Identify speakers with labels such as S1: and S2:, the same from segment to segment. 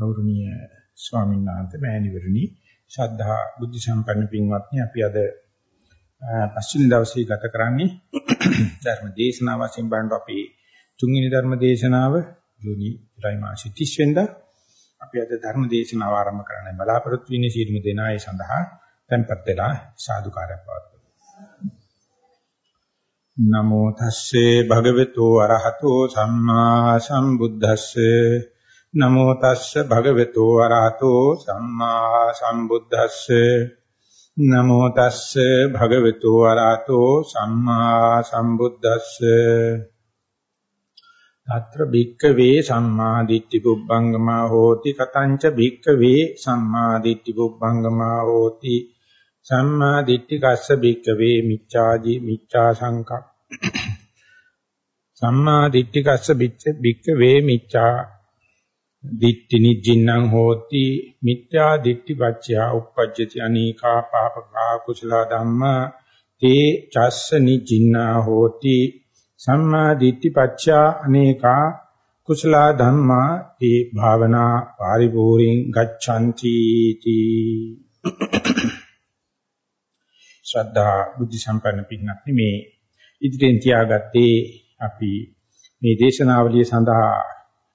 S1: ගෞරවනීය ස්වාමීන් වහන්සේ මෑණිවරණි. ශ්‍රද්ධා බුද්ධ සම්පන්න පින්වත්නි අපි අද පස්වෙනි දවසේ ගත කරන්නේ ධර්ම දේශනාව වශයෙන් බලනකොට අපි තුන්වෙනි ධර්ම දේශනාව ජූනි ජුලයි මාසයේ 30 වෙනිදා අපි අද ධර්ම දේශනාව ආරම්භ කරන්න බලාපොරොත්තු වෙන්නේ සීලමු දෙනා ඒ සඳහා tempත් වෙලා සාදුකාරයක් පවත්වමු. නමෝ තස්සේ භගවතු අරහතෝ සම්මා සම්බුද්දස්සේ නමෝ තස්ස භගවතු වරහතෝ සම්මා සම්බුද්දස්සේ. නමෝ තස්ස භගවතු වරහතෝ සම්මා සම්බුද්දස්සේ. తත්‍ර භික්කවේ සම්මා දිට්ඨි පුබ්බංගමා හෝති. කතංච භික්කවේ සම්මා දිට්ඨි පුබ්බංගමා හෝති. සම්මා දිට්ඨි කස්ස භික්කවේ මිච්ඡාජි මිච්ඡා සංකප්ප සම්මා දිට්ඨි කස්ස භික්කවේ මිච්ඡා දිට්ඨි නිජ්ජින්නම් හෝති මිත්‍යා දිට්ඨි පච්චයා uppajjati අනීකා පාපකා කුසල ධම්මා තේ චස්ස නිජ්ජින්නා හෝති සම්මා දිට්ඨි පච්චා අනේකා කුසල ධම්මා තේ භාවනා පරිපූර්ණං ගච්ඡanti තී ශ්‍රද්ධා බුද්ධ සම්පන්න පින්වත්නි මේ ඉදිරියෙන් තියාගත්තේ අපි මේ දේශනාවලිය සඳහා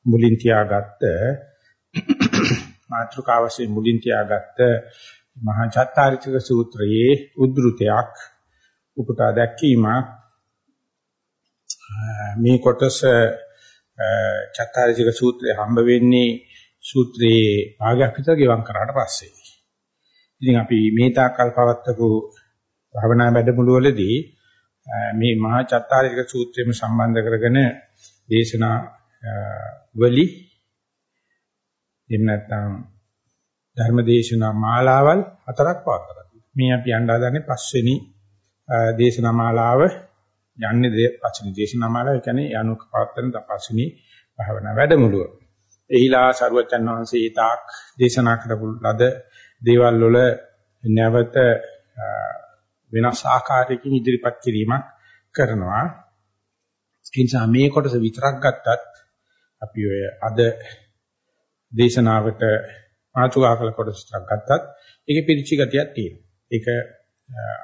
S1: මුලින් තියාගත්ත මාත්‍රකාවසේ මුලින් තියාගත්ත මහා චත්තාරිචක සූත්‍රයේ උද්ෘතයක් උපුටා දැක්වීම මේ කොටස චත්තාරිචක සූත්‍රයේ හම්බ වෙන්නේ සූත්‍රයේ භාගයක් විතර ගෙවම් කරාට පස්සේ. ඉතින් අපි මේ තාක්කල් පවත්වපු භවනා වැඩමුළුවලදී මේ මහා චත්තාරිචක සූත්‍රයම සම්බන්ධ කරගෙන දේශනා වලි එහෙම නැත්නම් ධර්මදේශනා මාලාවල් හතරක් පවත්වලා මේ අපි යන්න හදන්නේ පස්වෙනි දේශනා මාලාව යන්නේ පස්වෙනි දේශනා මාලාව කියන්නේ යනුක පවත්වන පස්වෙනි භාවනා වැඩමුළුව. එහිලා සරුවචන් වහන්සේ තාක් දේශනා කරපු ලද දේවල් වල නැවත වෙනස් ආකාරයකින් ඉදිරිපත් කිරීමක් කරනවා. ඒ නිසා මේ කොටස විතරක් ගත්තත් අපි ඔය අද දේශනාවට මාතුකා කළ කොටසක් ගත්තත් ඒකේ පිරිචි ගතියක් තියෙනවා. ඒක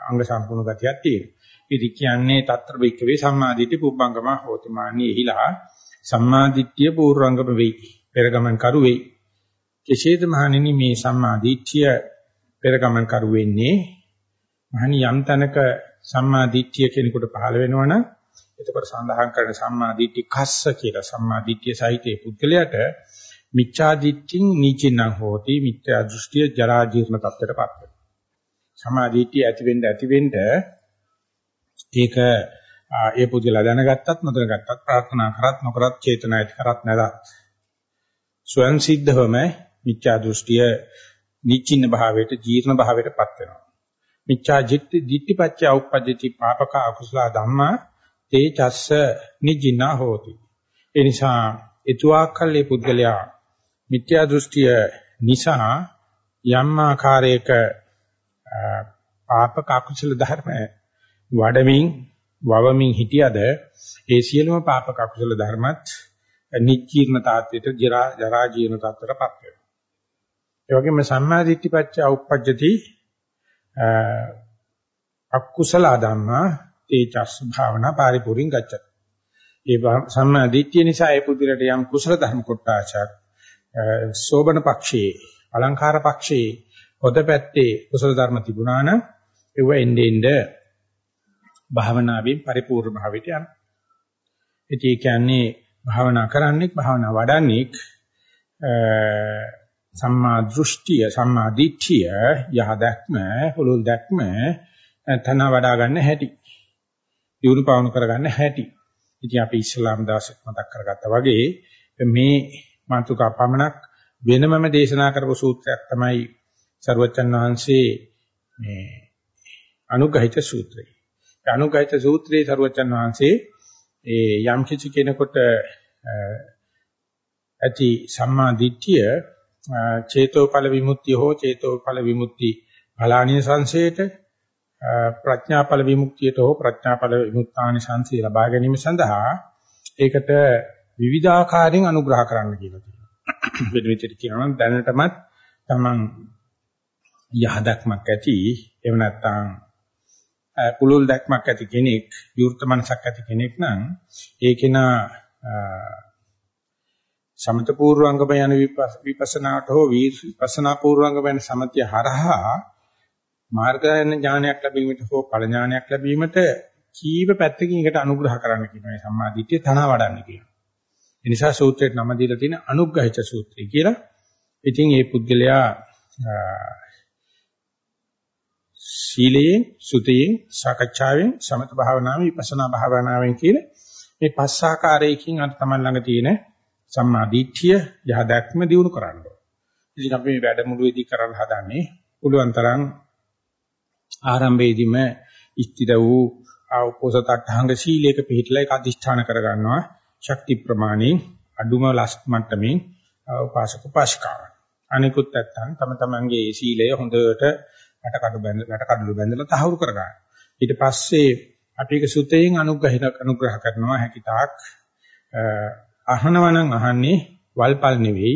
S1: අංග සම්පූර්ණ ගතියක් තියෙනවා. ඉතින් කියන්නේ తත්‍ර බික්කවේ සම්මාදිට්ඨි පුබ්බංගම හෝතිමානී එහිලා සම්මාදිට්ඨිය පූර්වංගම වෙයි. පෙරගමන් කරු වෙයි. කෙසේද මහණෙනි මේ සම්මාදිට්ඨිය පෙරගමන් කරු වෙන්නේ? මහණි යම් තැනක සම්මාදිට්ඨිය කෙනෙකුට පහළ වෙනවනම් එතකොට සඳහන් කරන සම්මා දිට්ඨි කස්ස කියලා සම්මා දිට්ඨිය සහිතේ පුද්ගලයාට මිච්ඡා දිට්ඨින් නිචිනං හෝති මිත්‍යා දෘෂ්ටිය ජරා ජීර්ණ තත්ත්වයටපත් වෙනවා. සම්මා දිට්ඨිය ඇති වෙන්න ඇති වෙන්න ඒක ඒ පුද්ගලයා දැනගත්තත් නොදැනගත්තත් ප්‍රාර්ථනා කරත් නොකරත් චේතනා ඇති කරත් නැදත් ස්වයන් සිද්ධවම මිච්ඡා දෘෂ්ටිය නිචින්න භාවයට ජීර්ණ භාවයටපත් වෙනවා. මිච්ඡා දිට්ඨි දිට්ඨිපච්චය උප්පජ්ජති පාපක අකුසල ධම්මා තේ චස්ස නිජිනා හෝති. ඒ නිසා ඊතුආකල්ලේ පුද්ගලයා මිත්‍යා දෘෂ්ටිය නිසා යම් ආකාරයක පාපක අකුසල ධර්ම වඩමින් වවමින් හිටියද ඒ සියලුම පාපක අකුසල ධර්මත් නිජීර්ණ තාත්වයට ජරා ජරා ජීර්ණ තාත්වයටපත් වෙනවා. ඒ වගේම සම්මාදිට්ඨිපච්ච උප්පජ්ජති අකුසල ධම්මා තේජස් භාවනා පරිපූර්ණ ගච්ඡති. ඒ සම්මා දිට්ඨිය නිසා ඒ පුදුරට යම් කුසල ධර්ම කොටාචක් සෝබන පක්ෂයේ අලංකාර පක්ෂයේ හොද පැත්තේ කුසල ධර්ම තිබුණා නම් ඒව එන්නේ එන්නේ භාවනාවෙන් පරිපූර්ණ භාවයට යන. ඒ කියන්නේ භාවනා කරන්නේ භාවනා වඩන්නේ සම්මා දෘෂ්ටිය සම්මා දිට්ඨිය යහ දැක්ම හොලොල් දැක්ම තන වඩා ගන්න හැටි. දියුණු පවණු කරගන්න හැටි. ඉතින් අපි ඉස්ලාම් දාසක් මතක් කරගත්තා වගේ මේ මාතුකා පමණක් වෙනමම දේශනා කරපු සූත්‍රයක් තමයි සර්වචන් වහන්සේ මේ අනුගහිත සූත්‍රය. ඒ අනුගහිත සූත්‍රයේ සර්වචන් වහන්සේ ඒ යම් කිසි කෙනෙකුට ඇති සම්මා දිට්ඨිය චේතෝපල විමුක්තිය හෝ චේතෝපල විමුක්ති ඵලාණිය සංසේත ප්‍රඥාඵල විමුක්තියට හෝ ප්‍රඥාඵල විමුක්තානි සංසිය ලබා ගැනීම සඳහා ඒකට විවිධාකාරයෙන් අනුග්‍රහ කරන්න කියලා තියෙනවා. වෙන විදිහට කියනවා නම් දැනටමත් Taman යහදක්මක් ඇති එහෙම නැත්නම් පුලුල් දැක්මක් ඇති කෙනෙක් විවෘත මනසක් ඇති කෙනෙක් නම් ඒ කෙනා සමත පූර්වංගම යන විපස්සනාට හෝ විපස්සනා පූර්වංගම යන සමතිය හරහා මාර්ගයන ඥානයක් ලැබීමට හෝ ඵල ඥානයක් ලැබීමට කීව පැත්තකින් එකට අනුග්‍රහ කරන්න කියනවා සම්මාදිට්ඨිය තන වඩන්න කියනවා. ඒ නිසා සූත්‍රයට නම දීලා තියෙන අනුග්‍රහිත සූත්‍රය කියලා. ඉතින් මේ පුද්ගලයා සීලයෙන්, සුතයෙන්, සාකච්ඡාවෙන්, සමත භාවනාවෙන්, විපස්සනා භාවනාවෙන් කියන මේ පස් ආකාරයකින් අර තමයි ළඟ තියෙන සම්මා දිට්ඨිය යහ දැක්ම දිනු කරන්න ඕන. ඉතින් අපි මේ වැඩමුළුවේදී කරන්න හදන්නේ පුළුවන් තරම් ආරම්භයේදීම ඉස්තිර වූ ආපෝසත අටහංග සීලයක පිළිපදලා ඒක අදිෂ්ඨාන කරගන්නවා ශක්ති ප්‍රමාණයෙන් අඩුම ලස් මට්ටමින් උපාසක උපාසිකාව. අනිකුත් නැත්තම් තම තමන්ගේ සීලය හොඳට රටකඩු බැඳලා රටකඩු බැඳලා තහවුරු කරගන්න. ඊට පස්සේ අපි ඒක සුතයෙන් අනුග්‍රහිත අනුග්‍රහ කරනවා හැකිතාක් අහනවනම් අහන්නේ වල්පල් නෙවෙයි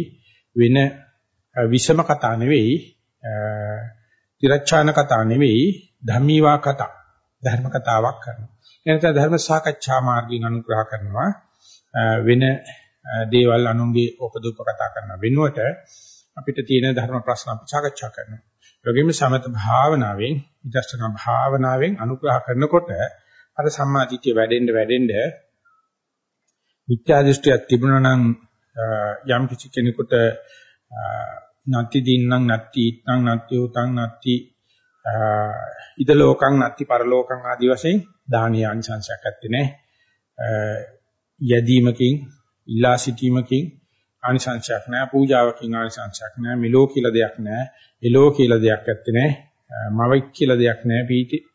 S1: වෙන විෂම කතා නෙවෙයි තිරච්ඡාන කතා නෙවෙයි ධම්මීවා කතා ධර්ම කතාවක් කරනවා. එනත ධර්ම සාකච්ඡා මාර්ගයෙන් අනුග්‍රහ කරනවා වෙන දේවල් අනුන්ගේ උපදූප කතා කරන වෙනුවට අපිට තියෙන ධර්ම ප්‍රශ්න අපි සාකච්ඡා කරනවා. ඒගොම සමත භාවනාවෙන් විදර්ශනා භාවනාවෙන් අනුග්‍රහ කරනකොට අර සම්මාදිට්ඨිය වැඩෙන්න වැඩෙන්න මිත්‍යා දෘෂ්ටියක් තිබුණා නම් යම් කිසි කෙනෙකුට නැති දින්නම් නැති ඉත්නම් නැති උතන් නැති ඉද ලෝකං නැති පරලෝකං ආදි වශයෙන් දානීය අංශංශයක් ඇත්තේ නැහැ යදීමකින් ඉලා සිටීමකින් ආනිසංශයක් නැහැ පූජාවකින් ආනිසංශයක් නැහැ මිලෝ කියලා දෙයක් නැහැ එලෝ කියලා දෙයක් ඇත්තේ නැහැ මවෙක් කියලා දෙයක් නැහැ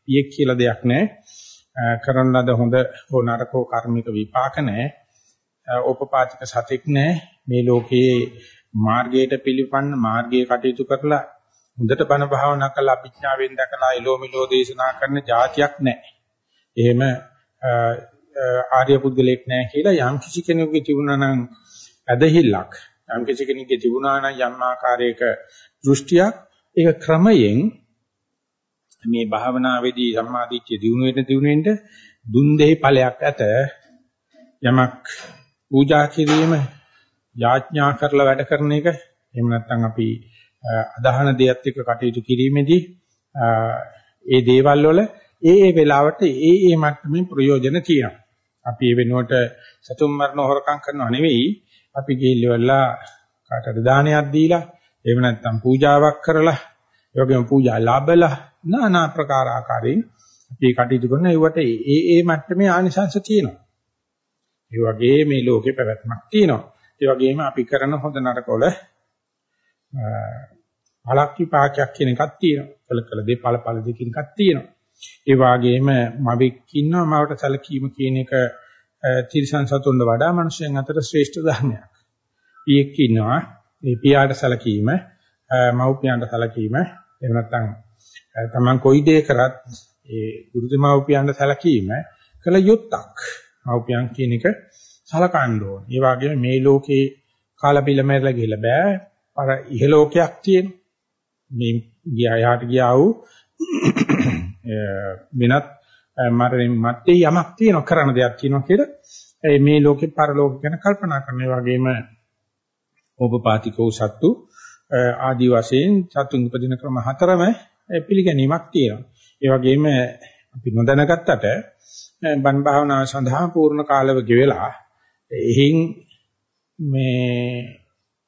S1: පියෙක් කියලා දෙයක් නැහැ කරන ලද හොඳ හෝ නරකෝ කර්මික විපාක නැහැ ඕපපාතික සතෙක් නැහැ මේ ලෝකයේ මාර්ගයට පිළිපන්න මාර්ගයේ කටයුතු කරලා හොඳට බණ භාවනා කරලා අභිඥාවෙන් දැකලා එලෝ මිලෝ දේශනා කරන જાතියක් නැහැ. එහෙම ආර්ය පුද්ගලෙක් නැහැ කියලා යම් කිසි කෙනෙකුගේ තිබුණා නම් ඇදහිල්ලක් යම් කිසි කෙනෙකුගේ තිබුණා නම් යම් ආකාරයක දෘෂ්ටියක් ඒක ක්‍රමයෙන් මේ භාවනාවේදී සම්මාදිට්ඨිය දිනු වෙන දිනුවෙන්ද දුන් දෙහි ඵලයක් ඇත යමක් පූජා කිරීම යාඥා කරලා වැඩ කරන එක එහෙම නැත්නම් අපි අදහන දේයත් එක්ක කටයුතු කිරීමේදී ඒ දේවල් වල ඒ ඒ වෙලාවට ඒ ඒ මට්ටමින් ප්‍රයෝජන තියෙනවා. අපි ඒ වෙනුවට සතුම් මරණ හොරකම් කරනව නෙවෙයි අපි ගිහිල්ලා කාටද දානයක් දීලා එහෙම නැත්නම් පූජාවක් කරලා ඒ වගේම පූජා ලැබලා নানা ප්‍රකාර ආකාරයෙන් අපි කටයුතු කරන ඒවට ඒ ඒ මට්ටමේ ආනිසංශ තියෙනවා. ඒ වගේ මේ ලෝකේ පැවැත්මක් තියෙනවා. ඒ වගේම අපි කරන හොඳ නරකවල පළක් විපාකයක් කියන එකක් තියෙනවා. කළ කළ දේ ඵල ඵල දෙකින් එකක් තියෙනවා. ඒ වගේම මවෙක් ඉන්නවා මවට සැලකීම කියන එක තිරිසන් සතුන්ට වඩා මිනිස්යන් අතර ශ්‍රේෂ්ඨ ධර්මයක්. පියෙක් ඉන්නවා මේ පියාට සැලකීම මව්පියන්ට සැලකීම එහෙම නැත්නම් තමන් කොයි දේ කරත් ඒ ගුරුදෙමව්පියන්ට සැලකීම කළ යුත්තක්. මව්පියන් කියන එක සලකන්න ඕන. ඒ වගේම මේ ලෝකේ කාලා බිල මැරලා ගිහලා බෑ. අර ඉහලෝකයක් තියෙනවා. මේ ගියා යාට ගියා වූ වෙනත් මරණින් මත්තේ යමක් තියෙනවා කරන දෙයක් තියෙනවා කියලා මේ ලෝකේ පරලෝක ගැන කල්පනා කරන වගේම ඕපපාතිකෝ සත්තු ආදි වශයෙන් සතුන් උපදින ක්‍රම හතරම පිළිගැනීමක් තියෙනවා. ඒ වගේම අපි නොදැනගත්තට බන් භාවනාව සඳහා පූර්ණ කාලව ගෙවලා එහින් මේ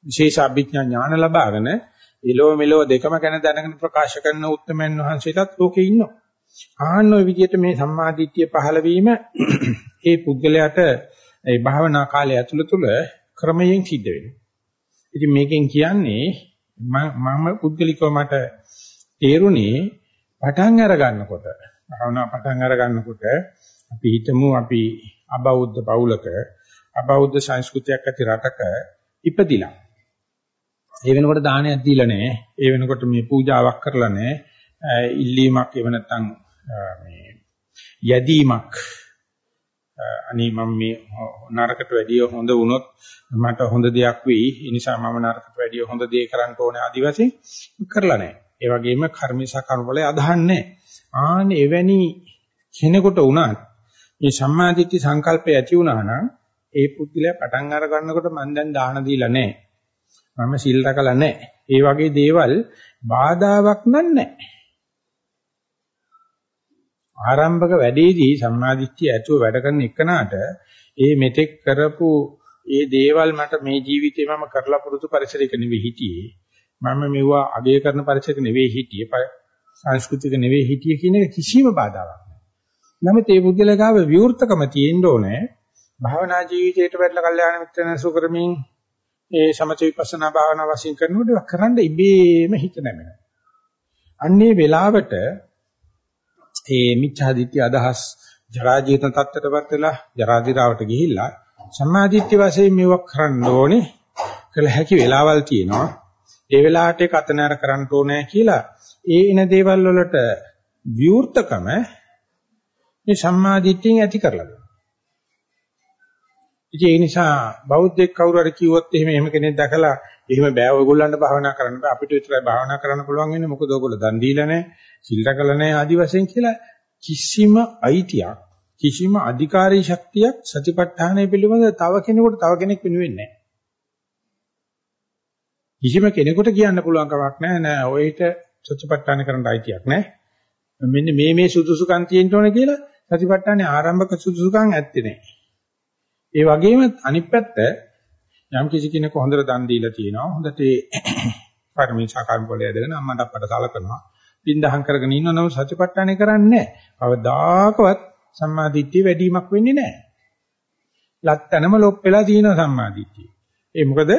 S1: විශේෂ අභිඥා ඥාන ලබාගෙන ඉලෝ මෙලෝ දෙකම ගැන දැනගෙන ප්‍රකාශ කරන උත්තරමන් වහන්සේටත් ලෝකේ ඉන්නවා. ආන්න ඔය විදිහට මේ සම්මාදිට්ඨිය පහළ වීම ඒ පුද්ගලයාට ඒ භාවනා කාලය ඇතුළත තුළ ක්‍රමයෙන් සිද්ධ වෙනවා. ඉතින් මේකෙන් කියන්නේ මම පුද්ගලිකව මට තේරුණේ පටන් අර ගන්නකොට භාවනා පටන් අර ගන්නකොට අපි හිතමු අපි අබෞද්ධ පවුලක අබෞද්ධ සංස්කෘතියක් ඇති රටක ඉපදිලා ඒ වෙනකොට දානයක් දීලා නැහැ. ඒ වෙනකොට මේ පූජාවක් කරලා නැහැ. ඉල්ලීමක් එව නැත්නම් මේ යදීමක් අනේ මම මේ නරකට වැඩිය හොඳ වුණොත් මට හොඳ දෙයක් වෙයි. ඒ නිසා මම නරකට වැඩිය හොඳ දේ කරන්න ඕනේ ආදි වශයෙන් කරලා නැහැ. ඒ වගේම කර්මේශා කර්මවලේ අදහන්නේ ආනේ එවැනි කෙනෙකුට වුණත් මේ සම්මාදිට්ඨි සංකල්පය ඇති වුණා නම් ඒ පුද්ගලයා පටන් අර ගන්නකොට මම දැන් දාන දීලා නැහැ. මම සිල් රැකලා නැහැ. ඒ වගේ දේවල් බාධාවක් නෑ. ආරම්භක වැඩේදී සම්මාදිට්ඨිය ඇතුව වැඩ කරන එකනට ඒ මෙතෙක් කරපු ඒ දේවල් මට මේ ජීවිතේ මම කරලා පුරුදු පරිසරයක නෙවෙයි හිටියේ. මම මෙවුවා අගය කරන පරිසරයක නෙවෙයි හිටියේ. සංස්කෘතික නෙවෙයි හිටියේ කියන එක කිසිම බාධාවක් නෑ. නමුත් ඒ පුද්ගලයාව විවෘතකම තියෙන්න ඕනේ. භාවනා ජීවිතයට වැටලා කල්යාණ මිත්‍රයන් සුකරමින් ඒ සමථ විපස්සනා භාවනා වශයෙන් කරනකොට කරන්න ඉබේම හිත නැමෙනවා. අන්නේ වෙලාවට ඒ මිච්ඡාදිත්‍ය අදහස් ජරා ජීවිත තත්ත්වයටපත් වෙලා ජරා දිරාවට ගිහිල්ලා සම්මාදිට්ඨි වශයෙන් මේවක් කරන්න ඕනේ කළ හැකි වෙලාවල් තියෙනවා. ඒ වෙලාවට ඒක අතනෑර කරන්න ඕනේ කියලා ඒ එන දේවල් වලට විවෘතකම මේ සම්මාදිට්ඨියෙන් ඇති කරලා දෙනවා. ඉතින් ඒ නිසා බෞද්ධෙක් කවුරු හරි කිව්වොත් එහෙම එහෙම කෙනෙක් දැකලා එහෙම බෑ ඔයගොල්ලන්ට භාවනා කරන්න බෑ අපිට විතරයි භාවනා කරන්න පුළුවන් වෙන්නේ මොකද ඔයගොල්ලෝ දන් දීලා නැහැ සිල් රැකලා නැහැ ආදි වශයෙන් කියලා කිසිම අයිතියක් කිසිම අධිකාරී ශක්තියක් සතිපට්ඨානය පිළිබඳ තව කෙනෙකුට තව කෙනෙක් වෙනුවෙන්නේ නැහැ. කිසිම කෙනෙකුට කියන්න පුළුවන් කමක් නැහැ නෑ ඔයිට සතිපට්ඨාන කරන්න අයිතියක් නැහැ. මෙන්න මේ මේ සුදුසුකම් තියෙන්න ඕන කියලා සතිපට්ඨානේ ආරම්භක සුදුසුකම් ඇත්තේ නැහැ. ඒ වගේම අනිත් පැත්ත යම් කිසි කෙනෙකු හොඳට දන් දීලා තියෙනවා හොඳට ඒ පරිමේශා කර්ම වල යදගෙන අම්මට අප්පට සලකනවා පින්දහම් කරගෙන ඉන්නවා නම් සතිපට්ඨානේ කරන්නේ නැහැ. කවදාකවත් සම්මාදිට්ඨිය වැඩිවීමක් වෙන්නේ නැහැ. ලත්තනම ලොප් වෙලා තියෙන සම්මාදිට්ඨිය. ඒ මොකද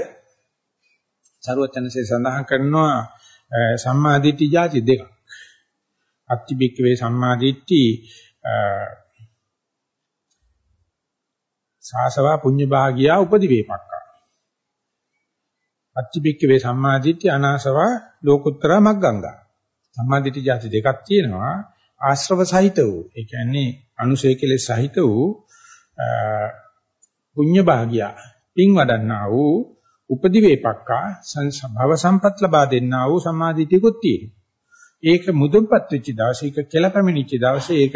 S1: සරුවචනසේ සඳහන් කරනවා සම්මාදිට්ඨි જાති දෙකක්. අත්තිබික්කවේ සම්මාදිට්ඨි සාසවා පුඤ්ඤ භාගියා උපදි වේපක්කා. අත්තිබික්කවේ සම්මාදිට්ඨි අනාසවා ලෝකුත්තර මග්ගංගා. සම්මාදිට්ඨි જાති දෙකක් තියෙනවා. ආශ්‍රව සහිත වූ ඒ කියන්නේ අනුසය කෙලෙස් සහිත වූ පුඤ්ඤ භාගියා පින් වඩන්නා වූ උපදි වේපක්කා භව සම්පත් ලබා දෙන්නා වූ සම්මාදිටියකුත් තියෙනවා. ඒක මුදුන්පත් වෙච්ච දවසේ ඒක කෙලපැමිණිච්ච දවසේ ඒක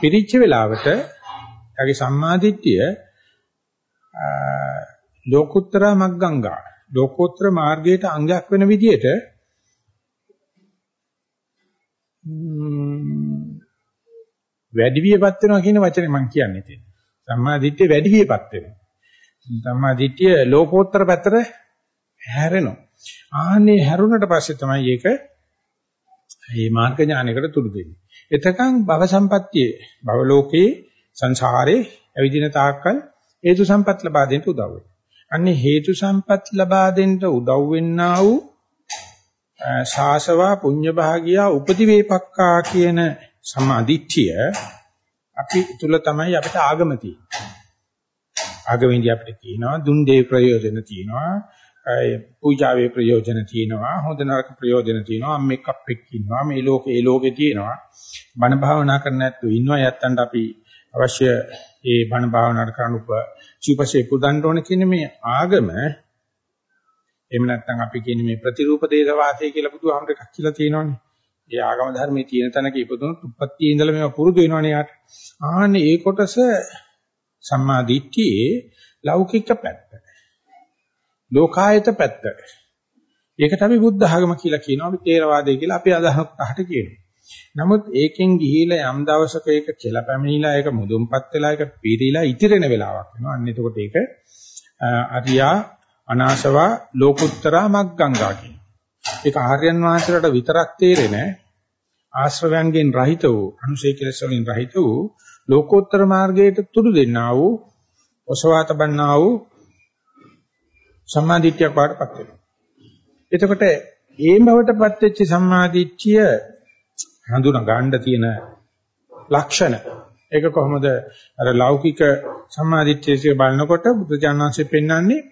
S1: පිරිච්ච වෙලාවට යගේ සම්මාදිට්ඨිය ලෝකුත්තර මග්ගංගා ලෝකෝත්තර මාර්ගයට අංගයක් වෙන විදිහට වැඩි වියපත් වෙනවා කියන වචනේ මම කියන්නේ තියෙන. සම්මා දිට්ඨිය වැඩි වියපත් වෙනවා. සම්මා දිට්ඨිය ලෝකෝත්තර පැත්තට හැරෙනවා. ආන්නේ හැරුණට පස්සේ තමයි ඒක මේ මාර්ග ඥානයකට තුරු දෙන්නේ. එතකන් භව සම්පත්තියේ භව ලෝකේ සංසාරේ ඇවිදින තාක්කල් හේතු සම්පත් ලබා දෙන්න උදව් වෙනවා. අන්නේ හේතු සම්පත් ලබා දෙන්න උදව් වෙන්නා වූ ශාසවා පුඤ්ඤ භාගියා උපතිවේපක්කා කියන සමාධිත්‍ය අපි තුල තමයි අපිට ආගම තියෙන්නේ. ආගමෙන්දී අපිට කියනවා දුන් දේ ප්‍රයෝජන තියෙනවා. පූජාවේ ප්‍රයෝජන තියෙනවා. හොඳ නරක ප්‍රයෝජන තියෙනවා. අම්මෙක් අප්පෙක් ඉන්නවා. මේ ලෝකේ ඒ ලෝකේ තියෙනවා. බණ භාවනා කරන්න නැත්තු ඉන්නවා. යත්තන්ට අපි අවශ්‍ය ඒ බණ භාවනාවට කරන උප චීපසේ පුදන්න ඕන කියන මේ ආගම එහෙම නැත්නම් අපි කියන්නේ මේ ප්‍රතිරූප දේශ වාසය කියලා බුදුහාමර එකක් කියලා තියෙනවනේ. ඒ ආගම ධර්මයේ තියෙන තැනක ඉපදුනොත් උපත්තියේ ඉඳලා මේවා පුරුදු වෙනවනේ යාට. ආන්නේ ඒ කොටස සම්මා දිට්ඨියේ ලෞකික පැත්ත. ලෝකායත පැත්ත. ඒකට අපි බුද්ධ ආගම කියලා කියනවා. අපි තේරවාදය කියලා අපි අදහනකට කියනවා. නමුත් ඒකෙන් ගිහිලා යම් දවසක ඒක කියලා පැමිණිලා ඒක මුදුන්පත් වෙලා ඒක පිරීලා ඉතිරෙන වෙලාවක් වෙනවා. අන්න එතකොට ඒක අරියා අනාශවා ලෝකුත්තරා මග්ගංගා කියන. ඒක ආර්යයන් වහන්සේලාට විතරක් තේරෙන ආශ්‍රවයන්ගෙන් රහිත වූ අනුශේ කෙලස් වලින් රහිත වූ ලෝකෝත්තර මාර්ගයට තුඩු දෙන්නා වූ ඔසවාත බන්නා වූ සම්මාදිට්ඨියක් වඩපත් වෙනවා. එතකොට ඒ බවටපත් වෙච්ච සම්මාදිට්ඨිය හඳුනා ගන්න තියෙන ලක්ෂණ ඒක කොහොමද අර ලෞකික සම්මාදිට්ඨිය බලනකොට බුදුජානනාංශයෙන් පෙන්වන්නේ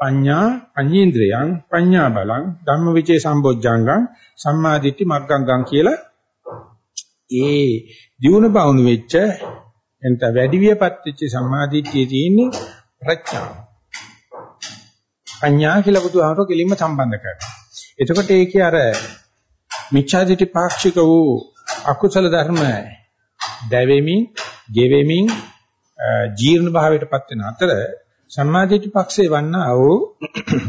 S1: පඤ්ඤා පඤ්ඤේන්ද්‍රයන් පඤ්ඤා බලං ධම්මවිචේ සම්බොජ්ජංගං සම්මාදිට්ඨි මග්ගංගං කියලා ඒ දියුණු බවුණු වෙච්ච එතන වැඩි වියපත් වෙච්ච සම්මාදිට්ඨියේ තියෙන්නේ ප්‍රඥාව. පඤ්ඤා කියලා බුදුහාමරෝ කෙලින්ම සම්බන්ධ කරනවා. එතකොට ඒකේ අර මිච්ඡාදිටි පාක්ෂික වූ අකුසල ධර්ම දැවෙමින්, ගෙවෙමින් ජීර්ණ භාවයටපත් වෙන අතර සම්මාදිටි පක්ෂේ වන්නා වූ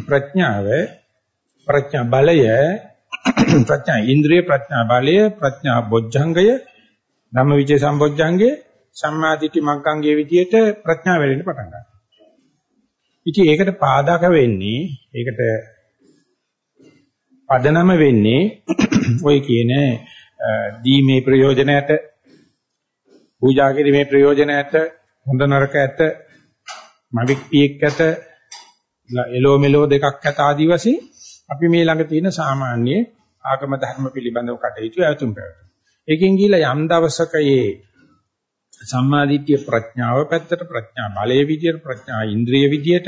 S1: ප්‍රඥාව ප්‍රඥා බලය ප්‍රඥා ඉන්ද්‍රිය ප්‍රඥා බලය ප්‍රඥා බොජ්ජංගය ධම්මවිචේ සම්බොජ්ජංගේ සම්මාදිටි මග්ගංගේ විදියට ප්‍රඥා වැඩෙන්න පටන් ගන්නවා. ඉතින් ඒකට පාදක වෙන්නේ ඒකට පදනම වෙන්නේ ඔය කියන දීමේ ප්‍රයෝජනයට පූජා කිරීමේ ප්‍රයෝජනයට හොඳ නරක ඇත මවික් පියෙක් ඇත එලෝ මෙලෝ දෙකක් ඇත ආදී වශයෙන් අපි මේ ළඟ තියෙන සාමාන්‍ය ආගම ධර්ම පිළිබඳව කටයුතු ඇතුම් පැවතුම්. ඒකෙන් ගිහිලා යම් දවසක මේ සම්මාදිට්ඨිය ප්‍රඥාව පැත්තට ප්‍රඥා බලයේ විදියට ප්‍රඥා ඉන්ද්‍රිය විදියට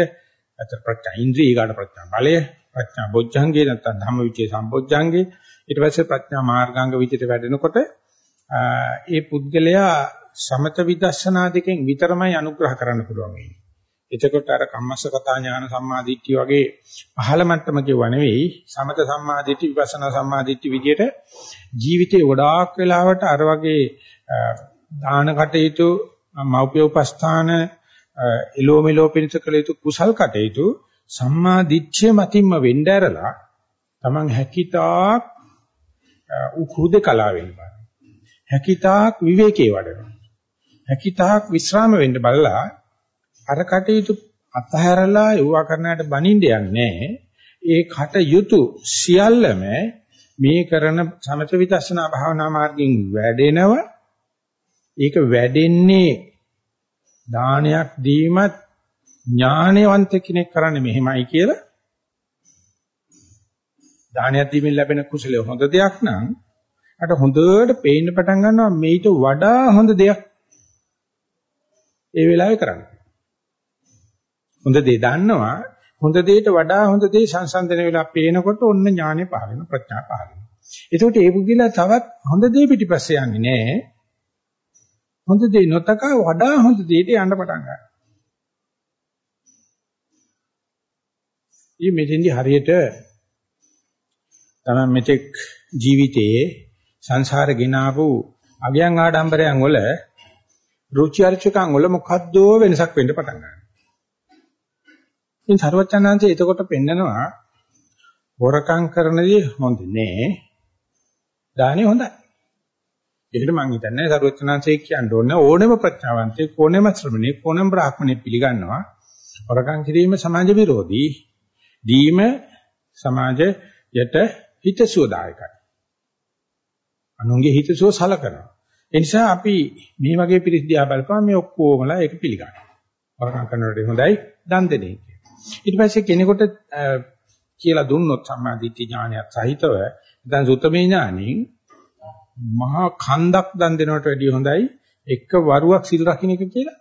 S1: අතර ප්‍රඥා ඉන්ද්‍රිය ඊගාට ප්‍රඥා බලය ප්‍රඥා. බොජ්ජංගේ නැත්නම් ධම්මවිචේ සම්බොජ්ජංගේ. ඊට පස්සේ ප්‍රඥා මාර්ගාංග විදියට වැඩෙනකොට ඒ පුද්ගලයා සමත විදර්ශනා දෙකෙන් විතරමයි අනුග්‍රහ කරන්න පුළුවන් වෙන්නේ. එතකොට අර කම්මස්සකතා ඥාන සම්මාදිට්ඨිය වගේ පහළ මට්ටම කියව නෙවෙයි. සමත සම්මාදිට්ඨි විපස්සනා සම්මාදිට්ඨි විදියට ජීවිතේ ගොඩාක් වෙලාවට අර වගේ දාන කටයුතු මෞපිය උපස්ථාන එලෝ මෙලෝ පිණිස කළ යුතු කුසල් කටයුතු සම්මාදිට්ඨිය මතින්ම වෙන්න ඇරලා Taman හැකිතාක් උකුද කලාව වෙන්න බෑ හැකිතාක් විවේකේ වඩනවා. හැකිතාක් විශ්‍රාම වෙන්න බලලා අර කටයුතු අතහැරලා යුවා කරනාට බනින්න යන්නේ ඒ කටයුතු සියල්ලම මේ කරන සමථ විදර්ශනා භාවනා මාර්ගයෙන් වැඩෙනව. ඒක වැඩෙන්නේ දානයක් දීමත් ඥානවන්ත කෙනෙක් කරන්නේ මෙහෙමයි කියලා දානයක් දීමෙන් ලැබෙන කුසලයේ හොඳ දෙයක් නම් අට හොඳට පේන්න පටන් ගන්නවා මේිට වඩා හොඳ දෙයක් ඒ වෙලාවේ කරන්න. හොඳ දේ දන්නවා හොඳ දෙයට වඩා හොඳ දේ සංසන්දනය වෙලා පේනකොට ඔන්න ඥානෙ පහළ වෙනවා ප්‍රඥා පහළ වෙනවා. ඒකට ඒ පුද්ගලයා තවත් හොඳ දේ පිටිපස්සේ යන්නේ නැහැ. හොඳ දේ නොතක වඩා හොඳ දෙයට යන්න පටන් ගන්නවා. ඊ මෙතෙන්දි හරියට තමයි මෙතෙක් ජීවිතයේ සංසාර ගෙනාවු අගයන් ආඩම්බරයන් වල රුචි අරුචිකම් වල මොකද්දෝ වෙනසක් වෙන්න පටන් ගන්නවා. ඉතින් සර්වචනංශය එතකොට පෙන්නනවා හොරකම් කරනදී හොඳ නෑ. දානේ හොඳයි. ඒකට මම හිතන්නේ සර්වචනංශය කියන්න ඕන ඕනෙම ප්‍රඥාවන්තේ ඕනෙම ශ්‍රමණේ ඕනෙම බ්‍රාහ්මණේ පිළිගන්නවා. හොරකම් කිරීම සමාජ විරෝධී. දීම සමාජයට හිතසුවදායකයි. අනුන්ගේ හිතසුව සලකනවා. ඒ නිසා අපි මේ වගේ පිරිසිදියා බලපුවම මේ ඔක්කොමලා ඒක පිළිගන්නවා. වරකම් කරනකොට හොඳයි දන් දෙන්නේ. ඊට පස්සේ කෙනෙකුට කියලා දුන්නොත් සම්මාදිට්ඨි ඥානයත් සහිතව දැන් සුතමේ ඥානින් මහා කන්දක් දන් දෙනවට වැඩිය හොඳයි එක වරුවක් සිල් රකින්න එක කියලා.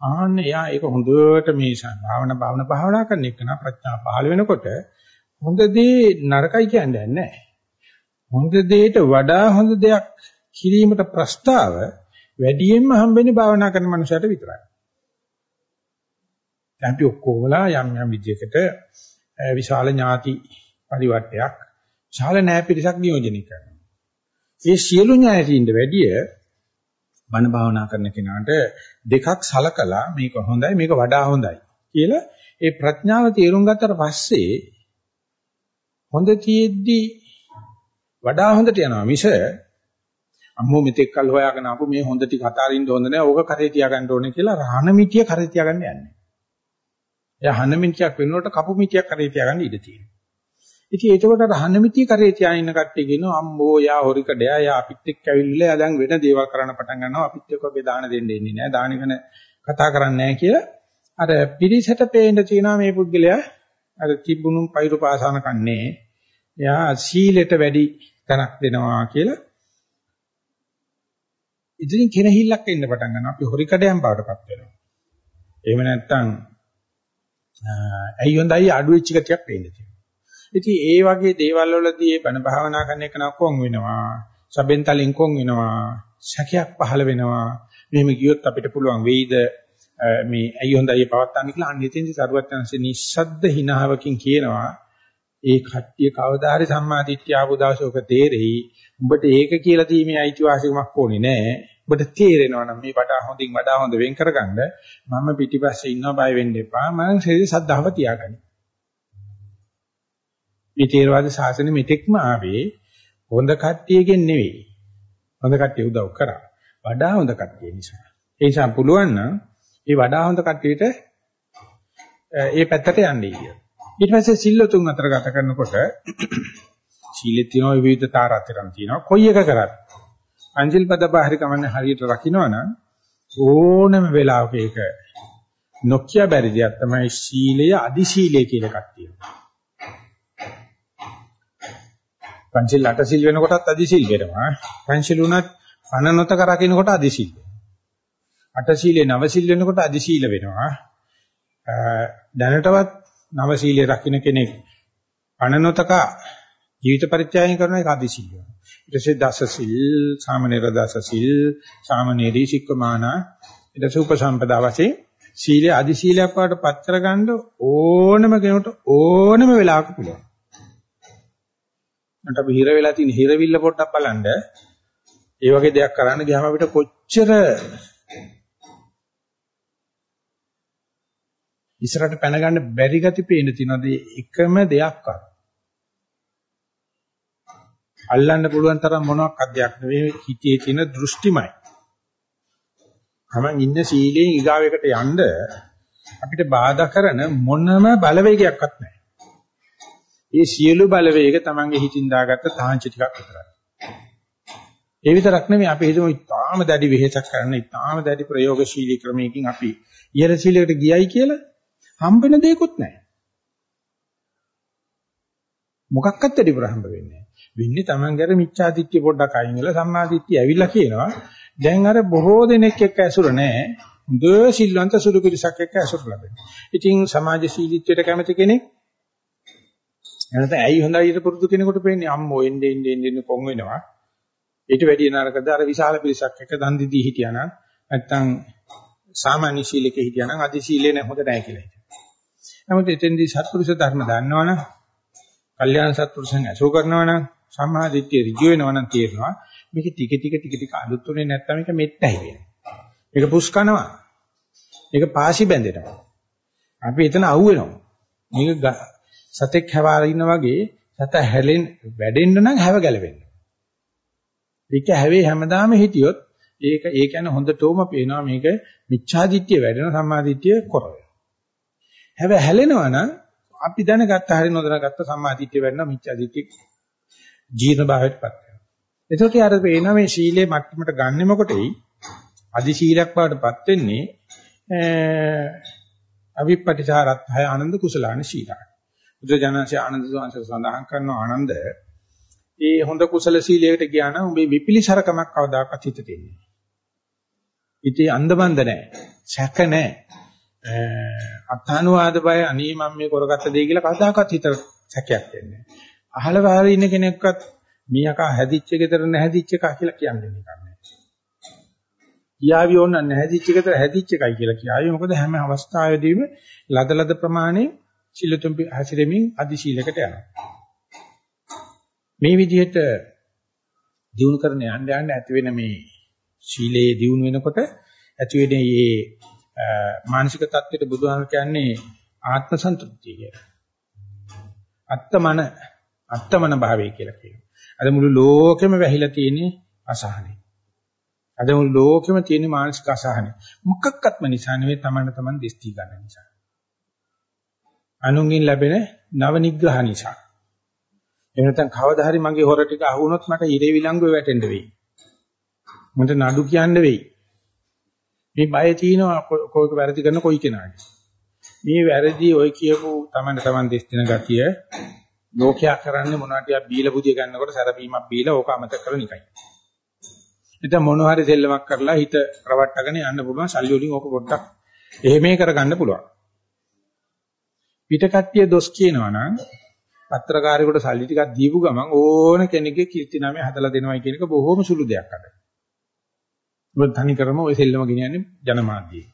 S1: ආන්න එයා ඒක හොඳට මේ භාවනා භාවනා භාවනා කරන එක නා ප්‍රඥා පහළ වෙනකොට හොඳ දේ නරකයි කියන්නේ නැහැ. හොඳ දෙයට වඩා හොඳ දෙයක් කිරීමට ප්‍රස්තාව වැඩියෙන්ම හම්බෙන්නේ භාවනා කරන මනුස්සයට විතරයි. දැන් අපි ඔක්කොමලා යම් යම් විදිහකට විශාල ඥාති පරිවර්තයක් විශාල ණය පිරිසක් නියෝජනය කරනවා. මේ සියලු ඥාතියින්ද වැඩිය බණ භාවනා කරන කෙනාට දෙකක් සලකලා මේක හොඳයි මේක වඩා හොඳයි කියලා ඒ ප්‍රඥාව තේරුම් ගත්තට පස්සේ හොඳ තියෙද්දි වඩා හොඳට යනවා මිස අම්මෝ මෙතෙක් කල් හොයාගෙන ආපු මේ හොඳ ටික අතාරින්න හොඳ නැහැ ඕක කරේ තියාගන්න ඕනේ කියලා රහන මිටිය කරේ තියාගන්න යන්නේ. එයා හන මිටියක් වෙනකොට කපු මිටියක් කරේ තියාගන්න ඉඩ තියෙනවා. ඉතින් ඒකකොට රහන මිටිය කරේ තියාගෙන ඉන්න කට්ටිය කියනවා අම්මෝ යා හොරිකඩයා යා අපිත් එක්ක ඇවිල්ලා එයා දැන් වෙන දේවල් කරන්න පටන් ගන්නවා අපිත් එක්ක වගේ දාන දෙන්න ඉන්නේ නැහැ දාන ගැන කතා කරන්නේ නැහැ කියලා අර පිරිසට පේන්න තියෙනවා මේ පුද්ගලයා අර තිබුණු පෛරු පාසන කන්නේ එයා සීලෙට වැඩි තැනක් දෙනවා කියලා ඉතින් කෙනහිල්ලක් එන්න පටන් ගන්නවා. අපි හොරිකඩයන් බවටපත් වෙනවා. එහෙම නැත්නම් ඇයි හොඳයි අඩු වෙච්ච ගතියක් පේන්න තියෙනවා. ඉතින් ඒ වගේ දේවල් වලදී බණ භාවනා කරන එක නකොන් වෙනවා. සබෙන් තලින් කොන් වෙනවා. සැකයක් පහළ වෙනවා. මෙහෙම ගියොත් අපිට පුළුවන් වෙයිද මේ ඇයි හොඳයි පවත්තන්න කියලා අන්න එතෙන්දි සරුවත්යන්සේ නිස්සද්ද හිනාවකින් කියනවා ඒ කට්ටිය කවදා හරි සම්මාදිට්ඨිය ආපු දවසේ ඔක තේරෙයි. උඹට ඒක කියලා දීමේ අයිතිවාසිකමක් ඕනේ නෑ. උඹට තේරෙනවා නම් මේ වඩා හොඳින් වඩා හොඳ වෙන් කරගන්න මම පිටිපස්සේ ඉන්නවා බය වෙන්න එපා. මම ශරීර සද්ධාව තියාගන්න. මේ තේරවාද ශාසනය මෙතෙක්ම ආවේ හොඳ කට්ටියකින් නෙවෙයි. හොඳ කට්ටිය උදව් කරා. වඩා හොඳ කට්ටිය නිසා. ඒ නිසා පුළුවන් නම් මේ වඩා හොඳ කට්ටියට ඒ පැත්තට යන්නේ කියලා. ඊට පස්සේ සිල්ලතුන් අතර ගත කරනකොට සීලෙත් තියෙනවා විවිධ තාරාතිරම් තියෙනවා. කොයි එක කරත් අංජල් පද බාහිර කමන්නේ හරියට රකින්නවනම් ඕනම වෙලාවක ඒක නොකිය බැරි දෙයක් තමයි සීලය අදි සීලය කියලා එකක් තියෙනවා. පංචිල් අට සිල් වෙනකොටත් අදි සිල් වෙනවා. පංචිල් උනත් පණ නොතක රකින්නකොට අදි සිල් වෙනවා. අට සීලේ නව සිල් වෙනකොට අදි සීල වෙනවා. දැනටවත් නව සීලය රකින්න කෙනෙක් පණ නොතක ජීවිත පරිත්‍යාගය කරන එක අදි සීල වෙනවා. ඊට පස්සේ දස සිල්, සාමනීර දස සිල්, සාමනීරී සික්කමානා ඊට පස්සේ උපසම්පදා වශයෙන් සීලය අදි සීලයක් වට පත් කරගන්න ඕනම කෙනෙකුට ඕනම වෙලාවක පුළුවන්. මට අපි හිර වෙලා තියෙන හිරවිල්ල පොඩ්ඩක් බලන්න. ඒ වගේ දෙයක් කරන්න ගියාම අපිට කොච්චර ඉස්සරහට පැන ගන්න බැරි ගති පේන තියෙනවද එකම දෙයක්වත්. අල්ලන්න පුළුවන් තරම් මොනවාක් දෙයක් නෙවෙයි හිතේ තියෙන දෘෂ්ටිමයි. තමන් ඉන්න සීලයෙන් ඊගාවයකට යන්න අපිට බාධා කරන මොනම බලවේගයක්වත් නැහැ. ඒ සියලු බලවේග තමන්ගේ හිතින් දාගත්ත තාංච ටිකක් විතරයි. ඒ විතරක් නෙමෙයි අපි හිතමු ඉතාම දැඩි වෙහෙසක් කරන ඉතාම දැඩි ප්‍රයෝගශීලී ක්‍රමයකින් අපි ඉහළ සීලයකට ගියයි කියලා හම්බෙන දෙයක්වත් නැහැ. මොකක්වත් වැඩිපුර හම්බ වෙන්නේ නැහැ. වෙන්නේ තමන්ගේ අර මිච්ඡාදිත්‍ය පොඩ්ඩක් අයින් වෙලා සම්මාදිත්‍ය ඇවිල්ලා කියනවා. දැන් අර බොහෝ දෙනෙක් එක්ක ඇසුර නැහැ. හොඳ සිල්වන්ත සුදු පිරිසක් එක්ක ඇසුර ලැබෙනවා. ඉතින් සමාජශීලීත්වයට කැමති කෙනෙක් එහෙනම් ඇයි හොඳයි ඊට පුරුදු කෙනෙකුට පේන්නේ අම්මෝ එන්නේ එන්නේ එන්නේ කොන් වෙනවා. ඊට වැඩිය නරකද අර විශාල පිරිසක් එක්ක දන් දීදී හිටියානම් නැත්තම් සාමාන්‍ය ශීලකේ හිටියානම් අදි ශීලේ නැ හොඳ නැහැ කියලා හිතනවා. නමුත් එතෙන්දී සත්පුරුෂ ධර්ම දන්නවනම්, කල්යාණ සත්පුරුෂයන් ඇසුර කරනවනම්, සම්මාදිට්ඨිය ඍජු වෙනවනම් තේරෙනවා මේක ටික ටික ටික ටික අලුත් උනේ නැත්තම් මේක මෙත්තයි වෙනවා. මේක පුස්කනවා. මේක පාසි බැඳෙනවා. අපි එතන අහු වෙනවා. මේක සතෙක් හැවාරින්න වගේ සත හැලෙන් වැඩෙන්න නම් හැව ගැලවෙන්න. ඒක හැවේ හැමදාම හිටියොත් ඒක ඒ කියන්නේ හොඳටම පේනවා මේක මිච්ඡාදිත්‍ය වැඩෙන සම්මාදිත්‍ය කොර වෙනවා. හැබැයි හැලෙනවා නම් අපි දැනගත්ත හරිය නොදැනගත්ත සම්මාදිත්‍ය වැඩෙන මිච්ඡාදිත්‍ය ජීර්ණ භාවයටපත් වෙනවා. එතකොට යාර පේනවා මේ සීලේ මට්ටමට ගන්නෙ මොකටෙයි? අදි සීලයක් බවටපත් වෙන්නේ අවිපටිචාරත් හය ආනන්ද කුසලාන සීලයි. බුදුජානසී ආනන්ද සෝංශ සඳහන් කරන ආනන්ද ඒ හොඳ කුසල සීලයකට ගියා නම් උඹේ විපිලිසරකමක් කවදාකවත් හිතේ තියෙන්නේ නැහැ. ඉතින් අන්දමන්ද නැහැ. සැක නැහැ. අත්හනුවාද බය අනී මම මේ කරගත්ත දෙය කියලා කවදාකවත් හිත සැකයක් දෙන්නේ නැහැ. අහල වාරේ ඉන්න කෙනෙක්වත් මීයකා හැදිච්ච ගෙදර නැහැදිච්ච එකා කියලා කියන්නේ නැහැ. කියාවි ඕන නැහැදිච්ච ගෙදර හැදිච්ච එකයි කියලා කියාවි. මොකද හැම අවස්ථාවෙදීම ලදලද ප්‍රමාණය සිල්ලුතුන් හැසිරෙමින් අදි ශීලයකට යනවා. මේ විදිහට දිනු කරන යන්න යන්න ඇති වෙන මේ ශීලයේ දිනු වෙනකොට ඇති වෙන මේ මානසික தත්ත්වයට බුදුහාම කියන්නේ ආත්ම සන්තුෂ්තිය කියලා. අත්තමන අත්තමන භාවය කියලා කියනවා. අද මුළු ලෝකෙම වැහිලා තියෙන්නේ අසහනෙ. අද මුළු ලෝකෙම තියෙන මානසික අසහනෙ. මොකක්වත්ම නිසා නෙවෙයි තමන්න තමන් දෙස්ති ගන්න නිසා. අනුන්ගෙන් ලැබෙන නව නිග්‍රහ නිසා. එහෙම නැත්නම් කවදා හරි මගේ හොර ටික අහුනොත් මට ඉරේ විලංගුවේ වැටෙන්න වෙයි. මට නඩු කියන්න වෙයි. මේ බය තියෙනවා කොයික වැරදි කරන කොයි කෙනාගේ. මේ වැරදි ඔය කියපු තමන්න තමන් දෙස් දෙන ගතිය ලෝකයා කරන්නේ මොනවද ටිකක් බීලා බුදිය ගන්නකොට සැරපීමක් බීලා ඕක අමතක කරන එකයි. ඉතින් මොන හරි දෙල්ලමක් කරලා හිත රවට්ටගෙන යන්න පුළුවන් සල්ලි වලින් ඕක පොඩ්ඩක් එහෙමේ කරගන්න පුළුවන්. පිට කට්ටිය දොස් කියනවා නම් පත්‍රකාරයෙකුට සල්ලි ටිකක් දීපු ගමන් ඕන කෙනෙක්ගේ කීර්ති නාමය හදලා දෙනවයි කියන එක බොහොම සුළු දෙයක් අද. මොකද තනි කරම ඔය සෙල්ලම ගෙනියන්නේ ජනමාධ්‍යයේ.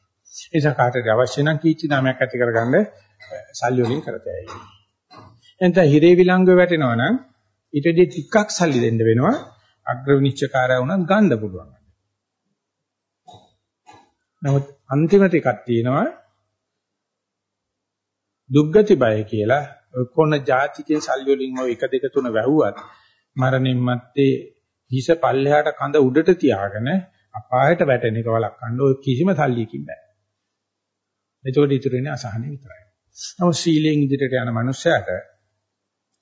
S1: ඒ නිසා කාටද අවශ්‍ය නම් කීචි නාමයක් ඇති කරගන්න සල්ලි වලින් කරතයි. එතන හිරේ විලංගුව වැටෙනවා නම් ඊට වඩා ටිකක් සල්ලි දෙන්න වෙනවා. අග්‍ර විනිශ්චයකාරයා වුණත් ගන්න පුළුවන්. නමුත් අන්තිමට එකක් තියෙනවා දුක්ගති බය කියලා කොන જાතිකේ සල්ලි වලින් ඔය 1 2 3 වැහුවත් මරණින් මත්තේ හිස පල්ලෙහාට කඳ උඩට තියාගෙන අපායට වැටෙන එක වළක්වන්න ඔය කිසිම සල්ලියකින් බෑ. එතකොට ඉතුරු වෙන්නේ අසහනෙ විතරයි. නමුත් සීලයෙන් ඉදිරියට යන මනුස්සයාට